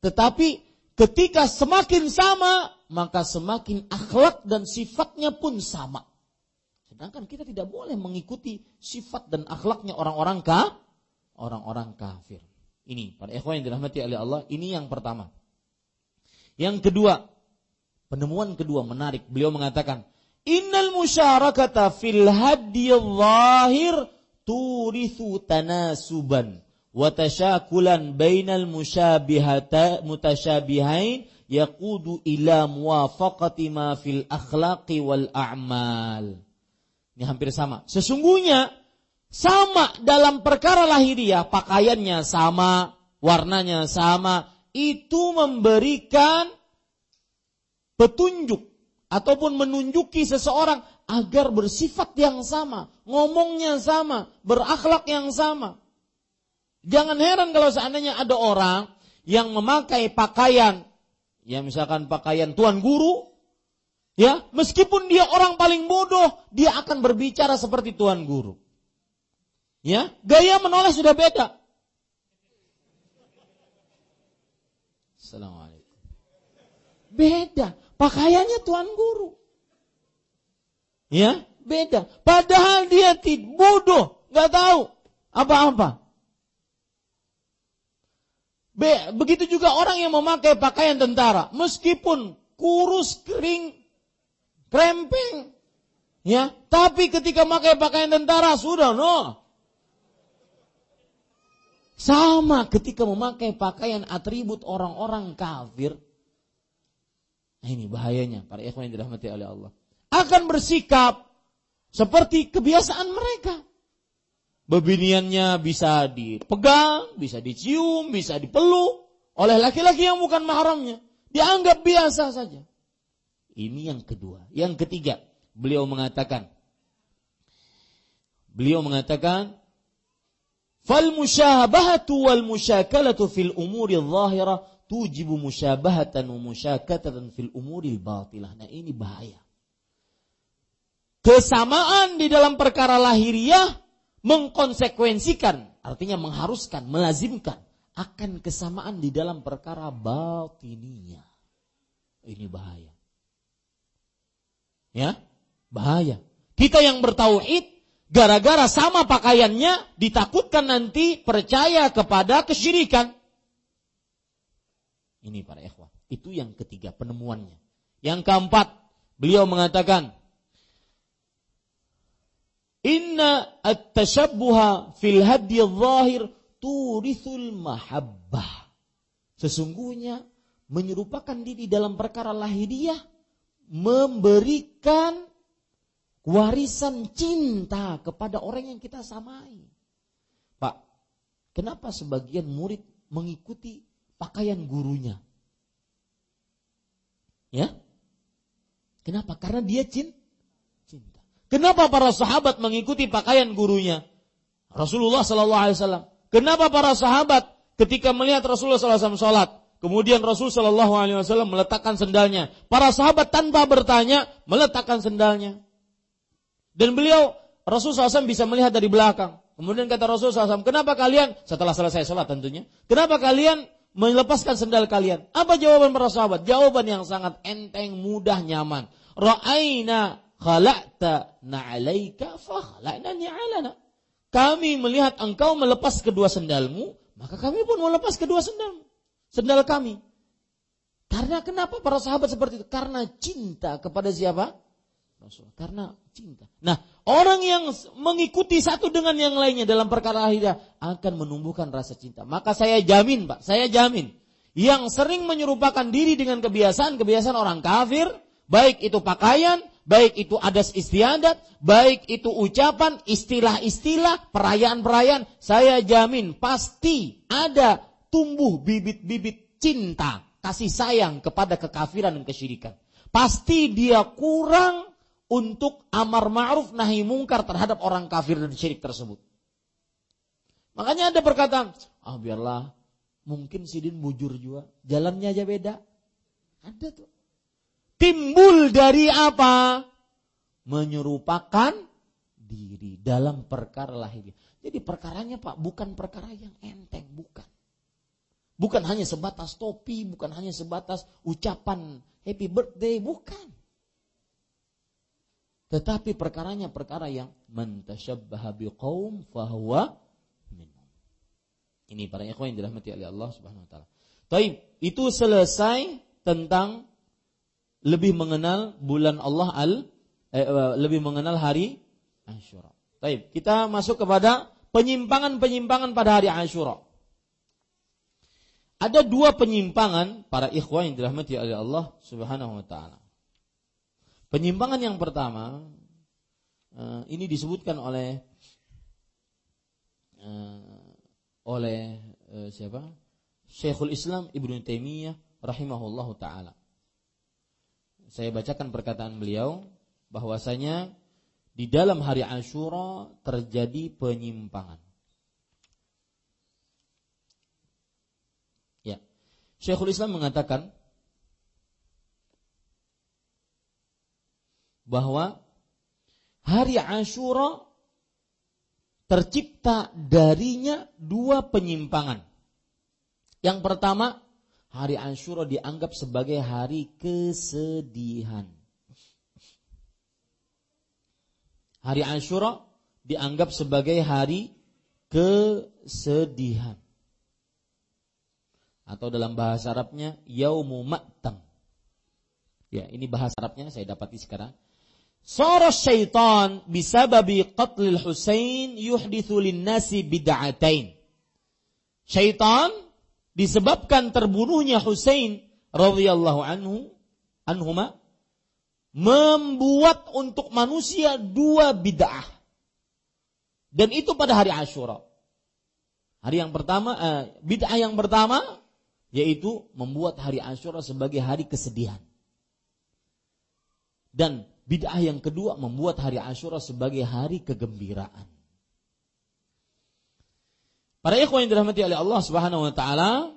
Tetapi ketika semakin sama, maka semakin akhlak dan sifatnya pun sama. Sedangkan kita tidak boleh mengikuti sifat dan akhlaknya orang-orang ka, orang-orang kafir. Ini para ikhwan yang dirahmati oleh Allah, ini yang pertama. Yang kedua, penemuan kedua menarik. Beliau mengatakan, Innal musyarakata fil hadi zahir turithu tanasuban wa tashakulan bainal musyabihata mutasyabihain yaqudu ila muwafaqati ma fil akhlaqi wal a'mal. Ini hampir sama. Sesungguhnya sama dalam perkara lahiriah, pakaiannya sama, warnanya sama, itu memberikan petunjuk ataupun menunjuki seseorang agar bersifat yang sama, ngomongnya sama, berakhlak yang sama. Jangan heran kalau seandainya ada orang yang memakai pakaian, ya misalkan pakaian tuan guru, ya meskipun dia orang paling bodoh, dia akan berbicara seperti tuan guru. Ya, gaya menoleh sudah beda. Assalamualaikum. Beda. Pakaiannya tuan guru. Ya, beda. Padahal dia tidak bodoh, nggak tahu apa-apa. Be, begitu juga orang yang memakai pakaian tentara, meskipun kurus, kering, krempeng, ya, tapi ketika memakai pakaian tentara sudah no, sama ketika memakai pakaian atribut orang-orang kafir. Nah ini bahayanya para ikhwan yang dirahmati oleh Allah. Akan bersikap seperti kebiasaan mereka. Bebiniannya bisa dipegang, bisa dicium, bisa dipeluk oleh laki-laki yang bukan mahramnya. Dianggap biasa saja. Ini yang kedua. Yang ketiga, beliau mengatakan, beliau mengatakan Fal musyahabahatu wal musyakalatu fil umuri zahira tujibu musyabahatan wa musyakatan fil umuri batilah. Nah ini bahaya. Kesamaan di dalam perkara lahiriah mengkonsekuensikan, artinya mengharuskan, melazimkan akan kesamaan di dalam perkara batiniah. Ini bahaya. Ya, bahaya. Kita yang bertauhid gara-gara sama pakaiannya ditakutkan nanti percaya kepada kesyirikan. Ini para ikhwah. Itu yang ketiga penemuannya. Yang keempat, beliau mengatakan, Inna at-tashabbuha fil hadi zahir turithul mahabbah. Sesungguhnya menyerupakan diri dalam perkara lahiriah memberikan warisan cinta kepada orang yang kita samai. Pak, kenapa sebagian murid mengikuti pakaian gurunya? Ya? Kenapa? Karena dia cinta. Kenapa para sahabat mengikuti pakaian gurunya? Rasulullah Sallallahu Alaihi Wasallam. Kenapa para sahabat ketika melihat Rasulullah SAW sholat, kemudian Rasul Sallallahu Alaihi Wasallam meletakkan sendalnya, para sahabat tanpa bertanya meletakkan sendalnya. Dan beliau Rasul SAW bisa melihat dari belakang. Kemudian kata Rasul SAW, kenapa kalian, setelah selesai sholat tentunya, kenapa kalian melepaskan sendal kalian? Apa jawaban para sahabat? Jawaban yang sangat enteng, mudah, nyaman. Ra'aina khala'ta na'alaika fakhla'na ni'alana. Kami melihat engkau melepas kedua sendalmu, maka kami pun melepas kedua sendalmu. Sendal kami. Karena kenapa para sahabat seperti itu? Karena cinta kepada siapa? Rasul. Karena cinta. Nah, orang yang mengikuti satu dengan yang lainnya dalam perkara akhirnya akan menumbuhkan rasa cinta. Maka saya jamin, Pak, saya jamin yang sering menyerupakan diri dengan kebiasaan-kebiasaan orang kafir, baik itu pakaian, baik itu adas istiadat, baik itu ucapan, istilah-istilah, perayaan-perayaan, saya jamin pasti ada tumbuh bibit-bibit cinta, kasih sayang kepada kekafiran dan kesyirikan. Pasti dia kurang untuk amar ma'ruf nahi mungkar terhadap orang kafir dan syirik tersebut. Makanya ada perkataan, ah biarlah mungkin sidin bujur juga, jalannya aja beda. Ada tuh. Timbul dari apa? Menyerupakan diri dalam perkara lahir. Jadi perkaranya Pak bukan perkara yang enteng, bukan. Bukan hanya sebatas topi, bukan hanya sebatas ucapan happy birthday, bukan. Tetapi perkaranya perkara yang mentashabbaha biqaum fahuwa minhum. Ini para ikhwan yang dirahmati oleh Allah Subhanahu wa taala. Taib, itu selesai tentang lebih mengenal bulan Allah al eh, eh, lebih mengenal hari Ashura. Taib, kita masuk kepada penyimpangan-penyimpangan pada hari Ashura. Ada dua penyimpangan para ikhwan yang dirahmati oleh Allah Subhanahu wa taala. Penyimpangan yang pertama eh, ini disebutkan oleh eh, oleh eh, siapa? Syekhul Islam Ibnu Taimiyah rahimahullahu taala. Saya bacakan perkataan beliau bahwasanya di dalam hari Ashura terjadi penyimpangan. Syekhul Islam mengatakan bahwa hari Ashura tercipta darinya dua penyimpangan. Yang pertama, hari Ashura dianggap sebagai hari kesedihan. Hari Ashura dianggap sebagai hari kesedihan atau dalam bahasa Arabnya yaumu ma'tam. Ya, ini bahasa Arabnya saya dapati sekarang. Sara syaitan bisababi qatlil Husain yuhdithu nasi bid'atain. Syaitan disebabkan terbunuhnya Husain radhiyallahu anhu anhuma membuat untuk manusia dua bid'ah. Dan itu pada hari Ashura. Hari yang pertama, eh, bid'ah yang pertama yaitu membuat hari Ashura sebagai hari kesedihan. Dan bid'ah yang kedua membuat hari Ashura sebagai hari kegembiraan. Para ikhwan yang dirahmati oleh Allah Subhanahu wa taala,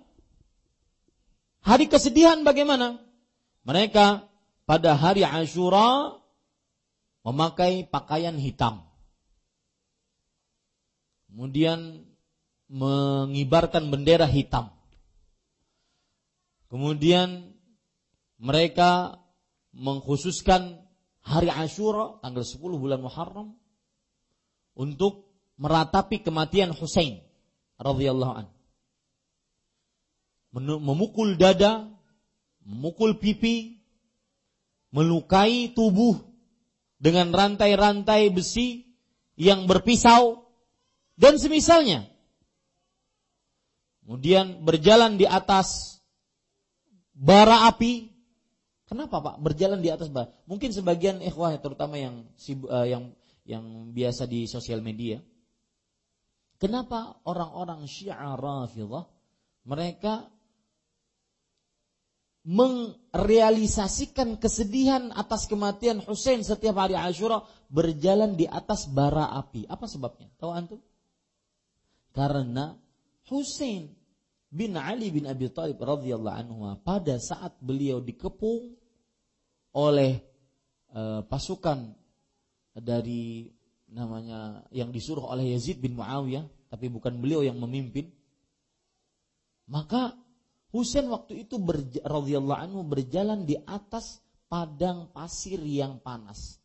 hari kesedihan bagaimana? Mereka pada hari Ashura memakai pakaian hitam. Kemudian mengibarkan bendera hitam. Kemudian mereka mengkhususkan hari Ashura tanggal 10 bulan Muharram untuk meratapi kematian Husain radhiyallahu an. Memukul dada, memukul pipi, melukai tubuh dengan rantai-rantai besi yang berpisau dan semisalnya. Kemudian berjalan di atas bara api. Kenapa Pak berjalan di atas bara? Mungkin sebagian ikhwah terutama yang uh, yang yang biasa di sosial media. Kenapa orang-orang Syiah Rafidhah mereka mengrealisasikan kesedihan atas kematian Hussein setiap hari Ashura berjalan di atas bara api. Apa sebabnya? Tahu antum? Karena Hussein bin Ali bin Abi Thalib radhiyallahu anhu pada saat beliau dikepung oleh uh, pasukan dari namanya yang disuruh oleh Yazid bin Muawiyah tapi bukan beliau yang memimpin maka Husain waktu itu radhiyallahu anhu berjalan di atas padang pasir yang panas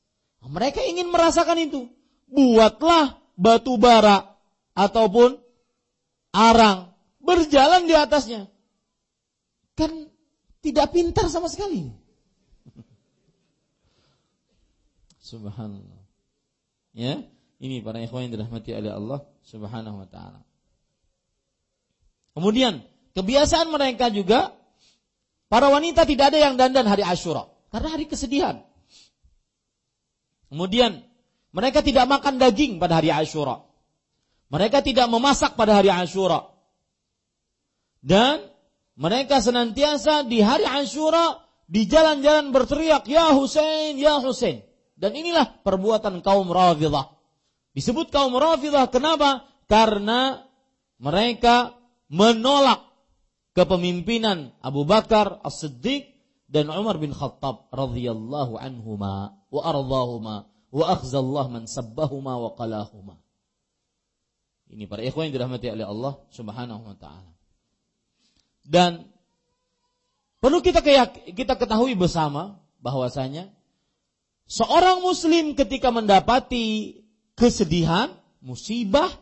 mereka ingin merasakan itu buatlah batu bara ataupun arang berjalan di atasnya. Kan tidak pintar sama sekali. Subhanallah. Ya, ini para ikhwan yang dirahmati oleh Allah Subhanahu wa taala. Kemudian, kebiasaan mereka juga para wanita tidak ada yang dandan hari Asyura karena hari kesedihan. Kemudian mereka tidak makan daging pada hari Ashura. Mereka tidak memasak pada hari Ashura. Dan mereka senantiasa di hari Ashura di jalan-jalan berteriak, Ya Hussein, Ya Hussein. Dan inilah perbuatan kaum Rafidah. Disebut kaum Rafidah kenapa? Karena mereka menolak kepemimpinan Abu Bakar As-Siddiq dan Umar bin Khattab radhiyallahu anhuma wa ardahuma wa akhzallah man sabbahuma wa qalahuma. Ini para ikhwan yang dirahmati oleh Allah Subhanahu wa taala. Dan perlu kita kita ketahui bersama bahwasanya seorang muslim ketika mendapati kesedihan, musibah,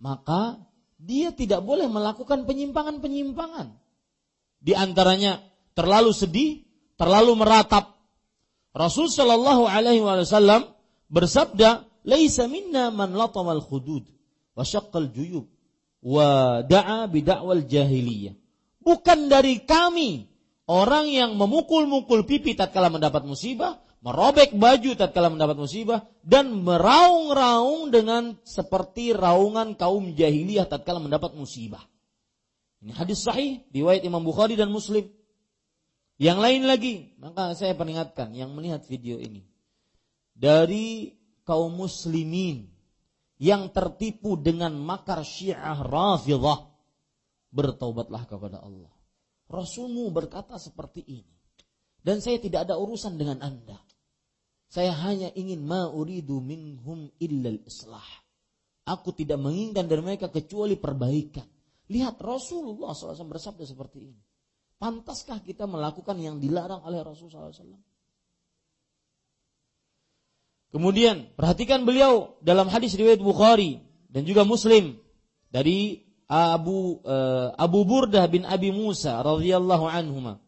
maka dia tidak boleh melakukan penyimpangan-penyimpangan. Di antaranya terlalu sedih, terlalu meratap. Rasul Shallallahu Alaihi Wasallam bersabda, "Laisa minna man latamal khudud wa syaqqal juyub wa da'a bidakwal jahiliyah." Bukan dari kami orang yang memukul-mukul pipi tatkala mendapat musibah, merobek baju tatkala mendapat musibah dan meraung-raung dengan seperti raungan kaum jahiliyah tatkala mendapat musibah. Ini hadis sahih riwayat Imam Bukhari dan Muslim. Yang lain lagi, maka saya peringatkan yang melihat video ini dari kaum muslimin yang tertipu dengan makar Syiah Rafidhah bertaubatlah kepada Allah. Rasulmu berkata seperti ini. Dan saya tidak ada urusan dengan Anda. Saya hanya ingin ma'uridu minhum illal islah. Aku tidak menginginkan dari mereka kecuali perbaikan. Lihat Rasulullah SAW bersabda seperti ini. Pantaskah kita melakukan yang dilarang oleh Rasulullah SAW? Kemudian perhatikan beliau dalam hadis riwayat Bukhari dan juga Muslim dari Abu uh, Abu Burdah bin Abi Musa radhiyallahu anhu.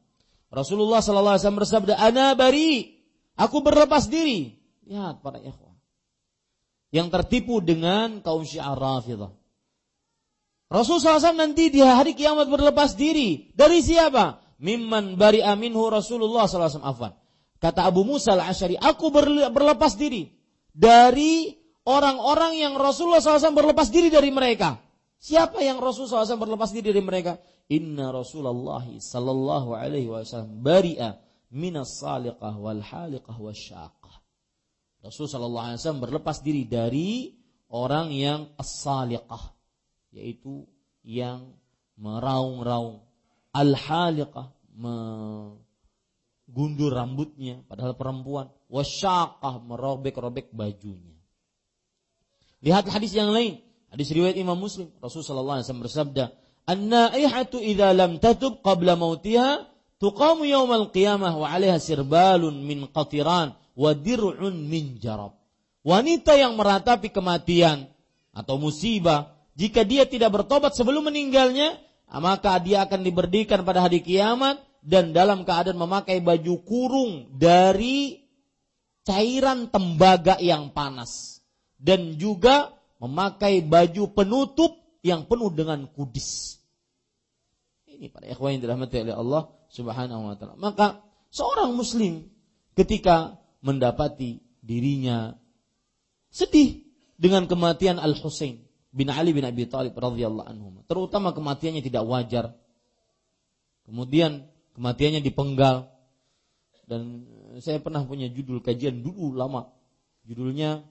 Rasulullah sallallahu alaihi wasallam bersabda, "Ana bari, aku berlepas diri." Lihat para ikhwan. Yang tertipu dengan kaum Syiah Rafidhah. Rasulullah SAW nanti di hari kiamat berlepas diri. Dari siapa? Mimman bari aminhu Rasulullah SAW afan. Kata Abu Musa al-Ashari, aku berlepas diri. Dari orang-orang yang Rasulullah SAW berlepas diri dari mereka. Siapa yang Rasulullah SAW berlepas diri dari mereka? Inna Rasulullah sallallahu alaihi wasallam bari'a minas saliqah wal haliqah wasyaqah. Rasul sallallahu alaihi wasallam berlepas diri dari orang yang as-saliqah yaitu yang meraung-raung. Al-haliqah menggundur rambutnya padahal perempuan. Wasyaqah merobek-robek bajunya. Lihat hadis yang lain. Hadis riwayat Imam Muslim. Rasulullah sallallahu alaihi wasallam bersabda an-naihatu idza lam tatub qabla mautiha tuqamu yaumal qiyamah wa 'alaiha sirbalun min qatiran wa dir'un min jarab wanita yang meratapi kematian atau musibah jika dia tidak bertobat sebelum meninggalnya, maka dia akan diberdirikan pada hari kiamat dan dalam keadaan memakai baju kurung dari cairan tembaga yang panas dan juga memakai baju penutup yang penuh dengan kudis. Ini para ikhwan yang dirahmati oleh Allah Subhanahu wa taala. Maka seorang muslim ketika mendapati dirinya sedih dengan kematian Al-Husain bin Ali bin Abi Thalib radhiyallahu anhu. Terutama kematiannya tidak wajar. Kemudian kematiannya dipenggal. Dan saya pernah punya judul kajian dulu lama. Judulnya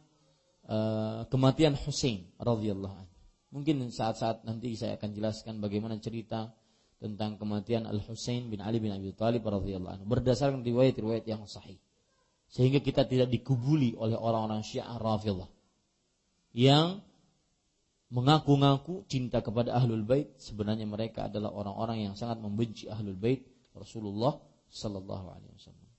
uh, kematian Hussein radhiyallahu anhu. Mungkin saat-saat nanti saya akan jelaskan bagaimana cerita tentang kematian Al Husain bin Ali bin Abi Thalib radhiyallahu anhu berdasarkan riwayat-riwayat yang sahih. Sehingga kita tidak dikubuli oleh orang-orang Syiah Rafidhah yang mengaku-ngaku cinta kepada ahlul bait sebenarnya mereka adalah orang-orang yang sangat membenci ahlul bait Rasulullah sallallahu alaihi wasallam.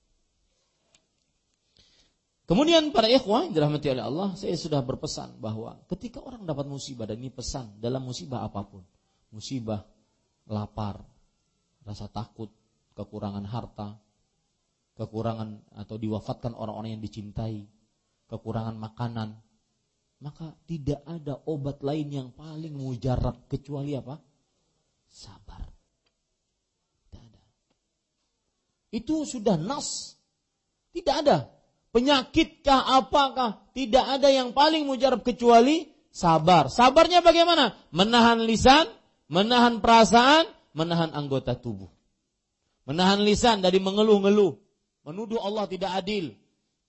Kemudian para ikhwah yang dirahmati oleh Allah, saya sudah berpesan bahwa ketika orang dapat musibah dan ini pesan dalam musibah apa pun, musibah lapar, rasa takut, kekurangan harta, kekurangan atau diwafatkan orang-orang yang dicintai, kekurangan makanan, maka tidak ada obat lain yang paling mujarab kecuali apa? Sabar. Tidak ada. Itu sudah nas. Tidak ada. Penyakitkah apakah? Tidak ada yang paling mujarab kecuali sabar. Sabarnya bagaimana? Menahan lisan, menahan perasaan, menahan anggota tubuh. Menahan lisan dari mengeluh-ngeluh, menuduh Allah tidak adil,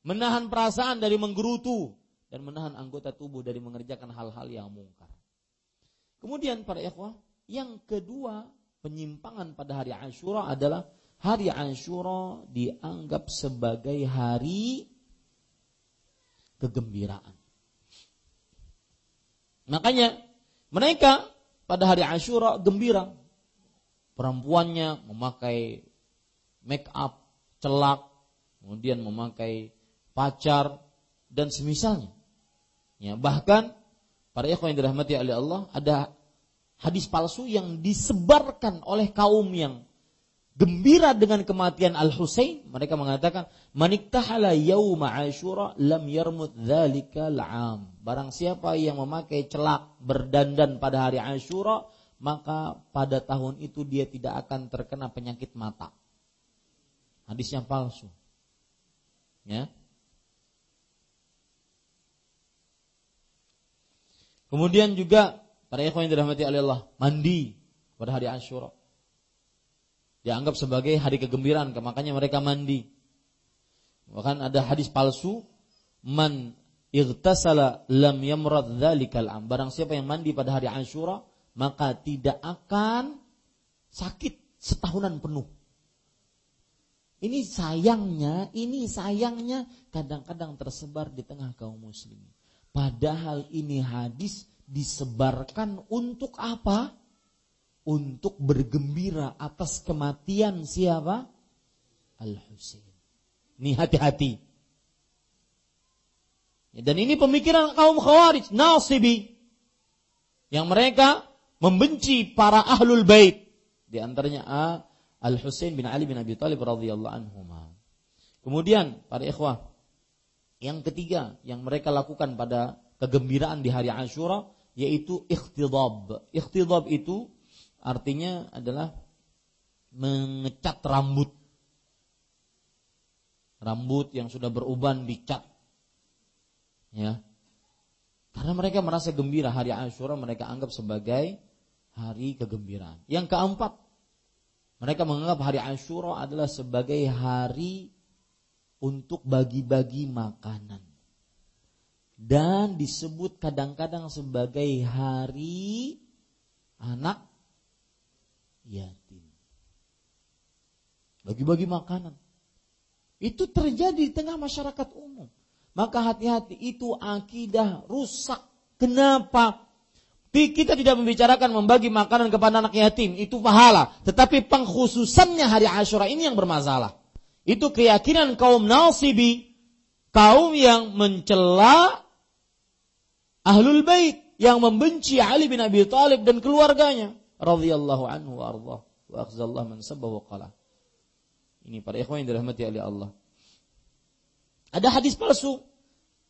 menahan perasaan dari menggerutu, dan menahan anggota tubuh dari mengerjakan hal-hal yang mungkar. Kemudian para ikhwah, yang kedua penyimpangan pada hari Ashura adalah hari Ashura dianggap sebagai hari kegembiraan. Makanya mereka pada hari Ashura gembira. Perempuannya memakai make up, celak, kemudian memakai pacar dan semisalnya. Ya, bahkan para ikhwan yang dirahmati oleh Allah ada hadis palsu yang disebarkan oleh kaum yang gembira dengan kematian Al Husain, mereka mengatakan maniktahala yauma asyura lam yarmut dzalika am. Barang siapa yang memakai celak berdandan pada hari Asyura, maka pada tahun itu dia tidak akan terkena penyakit mata. Hadisnya palsu. Ya. Kemudian juga para ikhwan yang dirahmati Allah, mandi pada hari Asyura dianggap sebagai hari kegembiraan, makanya mereka mandi. Bahkan ada hadis palsu, man irtasala lam yamrad dzalikal am. Barang siapa yang mandi pada hari Asyura, maka tidak akan sakit setahunan penuh. Ini sayangnya, ini sayangnya kadang-kadang tersebar di tengah kaum muslimin. Padahal ini hadis disebarkan untuk apa? Untuk bergembira atas kematian siapa? Al-Husain. Ini hati-hati. Ya, dan ini pemikiran kaum Khawarij, Nasibi. Yang mereka membenci para ahlul bait. Di antaranya Al-Husain bin Ali bin Abi Thalib radhiyallahu anhu. Kemudian para ikhwah, yang ketiga yang mereka lakukan pada kegembiraan di hari Ashura yaitu ikhtidab. Ikhtidab itu artinya adalah mengecat rambut. Rambut yang sudah beruban dicat. Ya. Karena mereka merasa gembira hari Ashura mereka anggap sebagai hari kegembiraan. Yang keempat, mereka menganggap hari Ashura adalah sebagai hari untuk bagi-bagi makanan. Dan disebut kadang-kadang sebagai hari anak yatim. Bagi-bagi makanan. Itu terjadi di tengah masyarakat umum. Maka hati-hati itu akidah rusak. Kenapa? Kita tidak membicarakan membagi makanan kepada anak yatim, itu pahala. Tetapi pengkhususannya hari Ashura ini yang bermasalah. Itu keyakinan kaum nasibi, kaum yang mencela ahlul bait, yang membenci Ali bin Abi Thalib dan keluarganya radhiyallahu anhu wa wa akhzallahu man sabbahu qala. Ini para ikhwan yang dirahmati oleh Allah. Ada hadis palsu.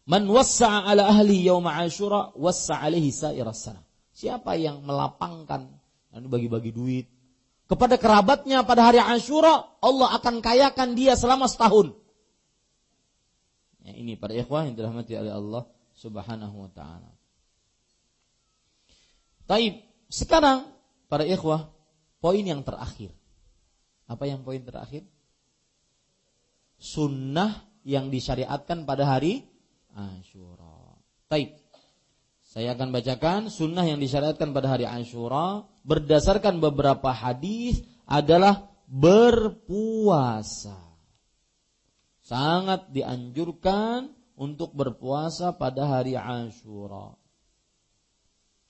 Man wassa'a ala ahli yauma Ashura wassa'a alaihi sa'iras sana. Siapa yang melapangkan dan bagi-bagi duit kepada kerabatnya pada hari Ashura, Allah akan kayakan dia selama setahun. Ya, ini para ikhwah yang dirahmati oleh Allah Subhanahu wa taala. Taib, sekarang Para ikhwah, poin yang terakhir. Apa yang poin terakhir? Sunnah yang disyariatkan pada hari Ashura. Taib. Saya akan bacakan sunnah yang disyariatkan pada hari Ashura berdasarkan beberapa hadis adalah berpuasa. Sangat dianjurkan untuk berpuasa pada hari Ashura.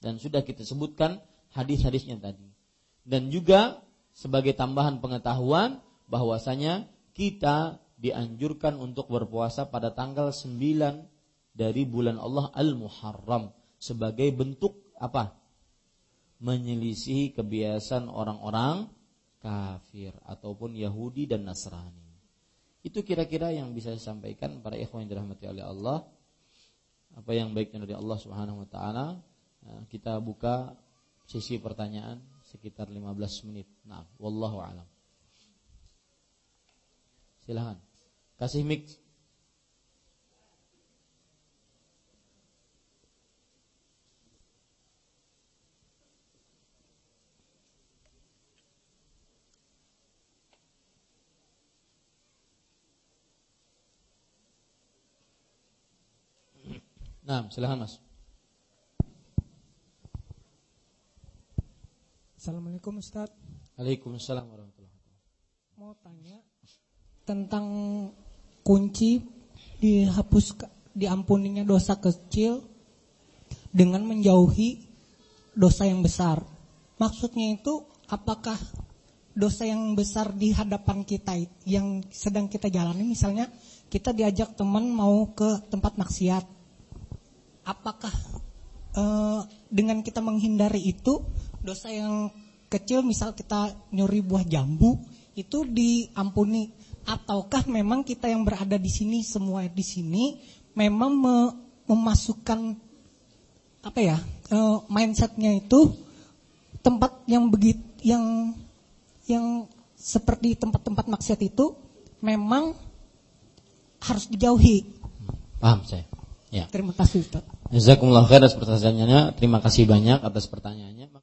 Dan sudah kita sebutkan hadis-hadisnya tadi. Dan juga sebagai tambahan pengetahuan bahwasanya kita dianjurkan untuk berpuasa pada tanggal 9 dari bulan Allah Al-Muharram sebagai bentuk apa? Menyelisihi kebiasaan orang-orang kafir ataupun Yahudi dan Nasrani. Itu kira-kira yang bisa saya sampaikan para ikhwan yang dirahmati oleh Allah. Apa yang baiknya dari Allah Subhanahu wa taala, nah, kita buka sisi pertanyaan sekitar 15 menit. Nah, wallahu alam. Silahkan. Kasih mix. Nah, silahkan mas. Assalamualaikum Ustaz. Waalaikumsalam warahmatullahi wabarakatuh. Mau tanya tentang kunci dihapus diampuninya dosa kecil dengan menjauhi dosa yang besar. Maksudnya itu apakah dosa yang besar di hadapan kita yang sedang kita jalani misalnya kita diajak teman mau ke tempat maksiat. Apakah uh, dengan kita menghindari itu dosa yang kecil misal kita nyuri buah jambu itu diampuni ataukah memang kita yang berada di sini semua di sini memang me, memasukkan apa ya uh, mindsetnya itu tempat yang begitu yang yang seperti tempat-tempat maksiat itu memang harus dijauhi. Paham saya. Ya. Terima kasih Ustaz. Jazakumullah atas pertanyaannya. Terima kasih banyak atas pertanyaannya.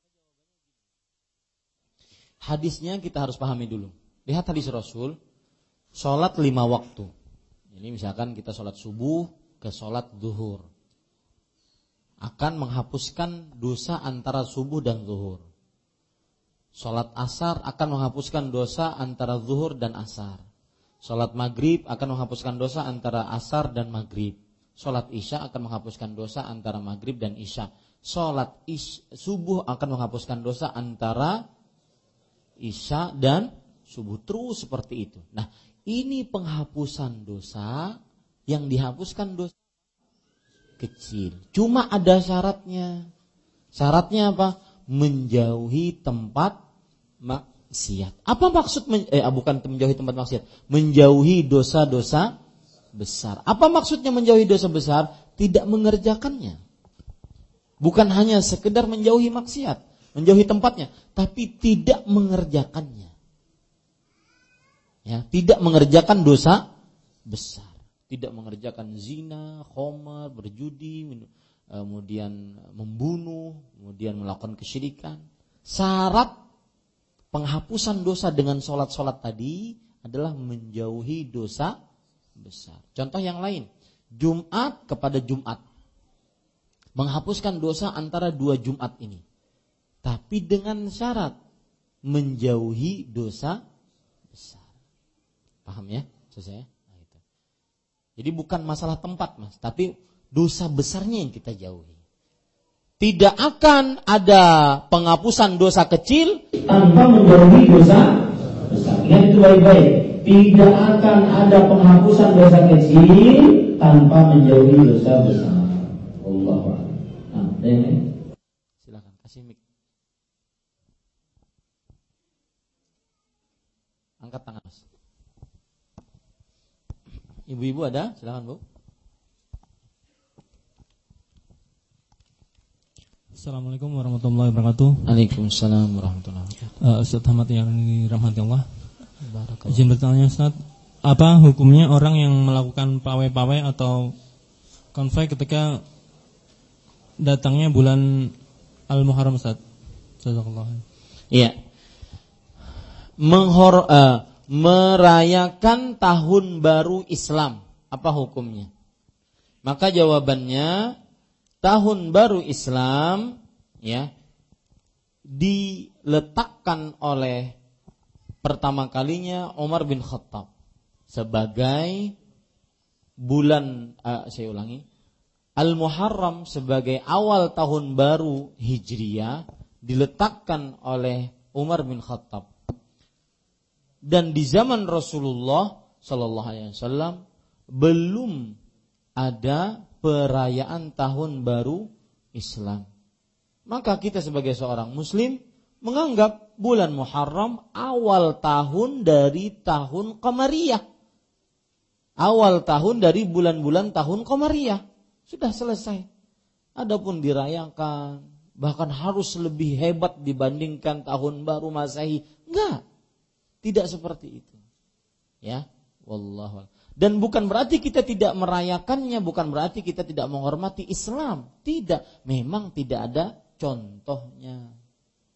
Hadisnya kita harus pahami dulu. Lihat hadis Rasul, sholat lima waktu. Ini misalkan kita sholat subuh ke sholat zuhur. Akan menghapuskan dosa antara subuh dan zuhur. Sholat asar akan menghapuskan dosa antara zuhur dan asar. Sholat maghrib akan menghapuskan dosa antara asar dan maghrib Sholat isya akan menghapuskan dosa antara maghrib dan isya. Sholat is, subuh akan menghapuskan dosa antara isya dan subuh. Terus seperti itu. Nah, ini penghapusan dosa yang dihapuskan dosa kecil. Cuma ada syaratnya. Syaratnya apa? Menjauhi tempat maksiat. Apa maksud men, eh bukan menjauhi tempat maksiat, menjauhi dosa-dosa besar. Apa maksudnya menjauhi dosa besar? Tidak mengerjakannya. Bukan hanya sekedar menjauhi maksiat, menjauhi tempatnya, tapi tidak mengerjakannya. Ya, tidak mengerjakan dosa besar, tidak mengerjakan zina, khomer, berjudi, kemudian membunuh, kemudian melakukan kesyirikan. Syarat penghapusan dosa dengan sholat-sholat tadi adalah menjauhi dosa besar. Contoh yang lain, Jumat kepada Jumat. Menghapuskan dosa antara dua Jumat ini. Tapi dengan syarat menjauhi dosa besar. Paham ya? Selesai? Nah, itu. Jadi bukan masalah tempat, Mas, tapi dosa besarnya yang kita jauhi. Tidak akan ada penghapusan dosa kecil tanpa menjauhi dosa besar. Ingat itu baik-baik tidak akan ada penghapusan dosa kecil tanpa menjauhi dosa besar. Allah. Nah, ini. Silakan kasih mic. Angkat tangan, Mas. Ibu-ibu ada? Silakan, Bu. Assalamualaikum warahmatullahi wabarakatuh. Waalaikumsalam warahmatullahi wabarakatuh. Uh, Ustaz Ahmad yang dirahmati Allah. Izin bertanya Ustaz, apa hukumnya orang yang melakukan pawai-pawai atau konvoy ketika datangnya bulan Al-Muharram Ustaz? Iya. Menghor uh, merayakan tahun baru Islam, apa hukumnya? Maka jawabannya tahun baru Islam ya diletakkan oleh pertama kalinya Umar bin Khattab sebagai bulan uh, saya ulangi Al-Muharram sebagai awal tahun baru Hijriyah diletakkan oleh Umar bin Khattab. Dan di zaman Rasulullah Sallallahu Alaihi Wasallam belum ada perayaan tahun baru Islam. Maka kita sebagai seorang Muslim menganggap bulan Muharram awal tahun dari tahun Qamariyah. Awal tahun dari bulan-bulan tahun Qamariyah. Sudah selesai. Adapun dirayakan, bahkan harus lebih hebat dibandingkan tahun baru Masehi. Enggak. Tidak seperti itu. Ya, wallahu dan bukan berarti kita tidak merayakannya, bukan berarti kita tidak menghormati Islam. Tidak, memang tidak ada contohnya.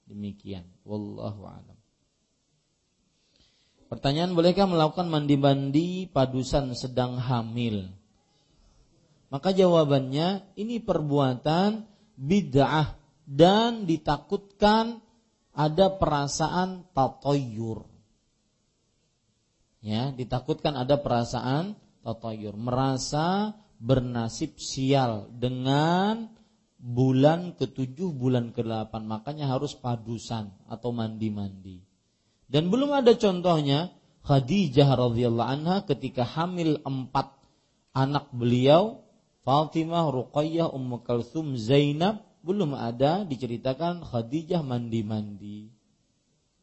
Demikian. Wallahu a'lam. Pertanyaan bolehkah melakukan mandi-mandi padusan sedang hamil? Maka jawabannya ini perbuatan bid'ah dan ditakutkan ada perasaan tatoyur. Ya, ditakutkan ada perasaan tatoyur, merasa bernasib sial dengan bulan ketujuh, bulan ke-8. Makanya harus padusan atau mandi-mandi. Dan belum ada contohnya Khadijah radhiyallahu anha ketika hamil empat anak beliau Fatimah, Ruqayyah, Ummu Kalsum, Zainab belum ada diceritakan Khadijah mandi-mandi.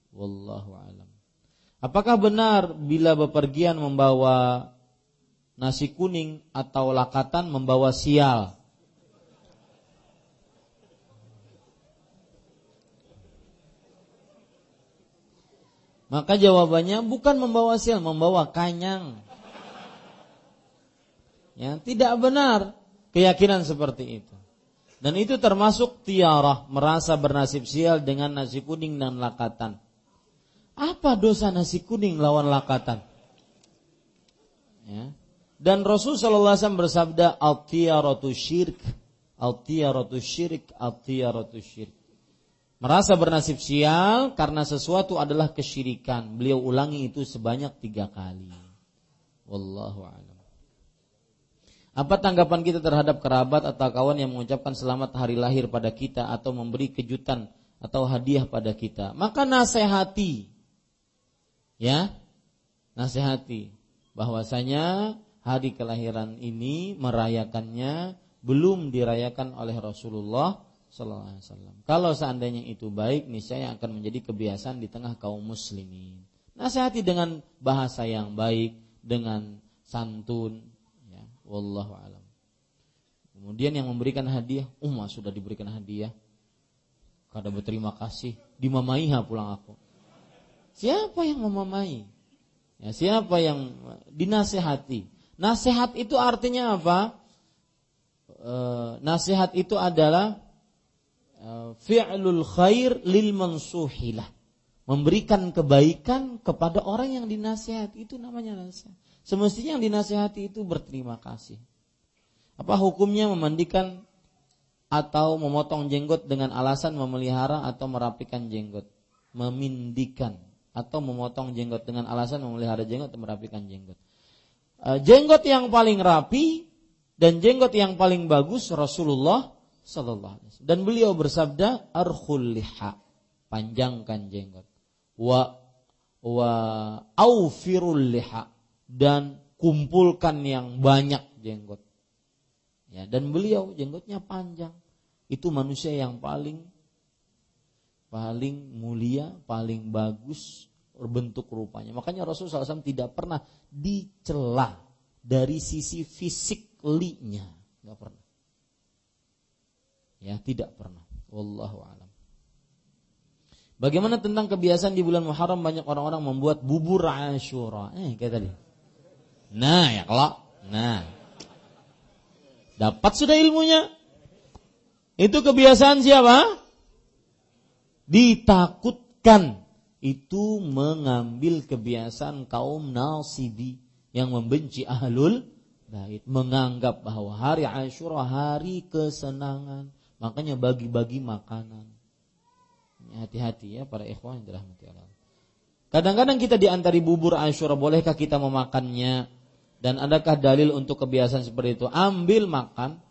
Wallahu alam. Apakah benar bila bepergian membawa nasi kuning atau lakatan membawa sial? Maka jawabannya bukan membawa sial, membawa kanyang. Ya, tidak benar keyakinan seperti itu. Dan itu termasuk tiarah, merasa bernasib sial dengan nasi kuning dan lakatan. Apa dosa nasi kuning lawan lakatan? Ya. Dan Rasul sallallahu alaihi wasallam bersabda al-tiyaratu syirk, al-tiyaratu syirik, al-tiyaratu syirk. Merasa bernasib sial karena sesuatu adalah kesyirikan. Beliau ulangi itu sebanyak tiga kali. Wallahu a'lam. Apa tanggapan kita terhadap kerabat atau kawan yang mengucapkan selamat hari lahir pada kita atau memberi kejutan atau hadiah pada kita? Maka nasihati. Ya. Nasihati bahwasanya hari kelahiran ini merayakannya belum dirayakan oleh Rasulullah sallallahu. Kalau seandainya itu baik, niscaya akan menjadi kebiasaan di tengah kaum muslimin. Nasihati dengan bahasa yang baik, dengan santun, Wallahu alam. Kemudian yang memberikan hadiah, Umma sudah diberikan hadiah. Kada berterima kasih, dimamaiha pulang aku. Siapa yang memamai? Ya, siapa yang dinasehati? Nasihat itu artinya apa? E, nasihat itu adalah e, fi'lul khair lil mansuhilah. Memberikan kebaikan kepada orang yang dinasehati itu namanya nasihat. Semestinya yang dinasihati itu berterima kasih. Apa hukumnya memandikan atau memotong jenggot dengan alasan memelihara atau merapikan jenggot? Memindikan atau memotong jenggot dengan alasan memelihara jenggot atau merapikan jenggot. E, jenggot yang paling rapi dan jenggot yang paling bagus Rasulullah Sallallahu Alaihi Wasallam. Dan beliau bersabda, "Arkhul liha, panjangkan jenggot. Wa wa aufirul liha, dan kumpulkan yang banyak jenggot. Ya, dan beliau jenggotnya panjang. Itu manusia yang paling paling mulia, paling bagus berbentuk rupanya. Makanya Rasulullah SAW tidak pernah dicela dari sisi fisik linya, nggak pernah. Ya, tidak pernah. Wallahu alam. Bagaimana tentang kebiasaan di bulan Muharram banyak orang-orang membuat bubur Asyura? Eh, kayak tadi. Nah, ya kalau nah. Dapat sudah ilmunya. Itu kebiasaan siapa? Ditakutkan itu mengambil kebiasaan kaum nasibi yang membenci ahlul bait, menganggap bahwa hari Asyura hari kesenangan, makanya bagi-bagi makanan. Hati-hati ya para ikhwan yang dirahmati Allah. Kadang-kadang kita diantari bubur Asyura, bolehkah kita memakannya? Dan adakah dalil untuk kebiasaan seperti itu? Ambil makan.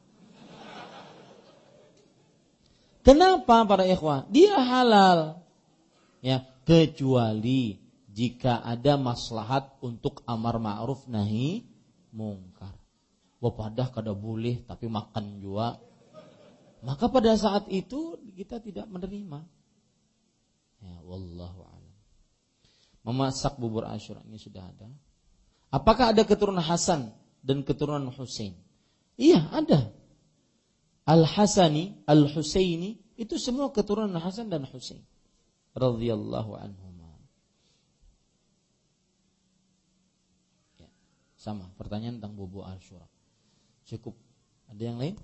Kenapa para ikhwah? Dia halal. Ya, kecuali jika ada maslahat untuk amar ma'ruf nahi mungkar. Wapadah kada boleh tapi makan juga. Maka pada saat itu kita tidak menerima. Ya, wallahu a'lam. Memasak bubur asyura ini sudah ada. Apakah ada keturunan Hasan dan keturunan Husain? Iya, ada. Al-Hasani, Al-Husaini itu semua keturunan Hasan dan Husain radhiyallahu anhuma. Ya, sama, pertanyaan tentang bubu Asyura. Cukup. Ada yang lain?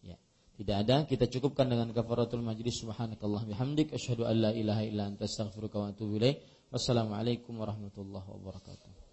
Ya. Tidak ada, kita cukupkan dengan kafaratul majlis subhanakallah bihamdik asyhadu an la ilaha illa anta astaghfiruka wa atubu ilaik. Wassalamualaikum warahmatullahi wabarakatuh.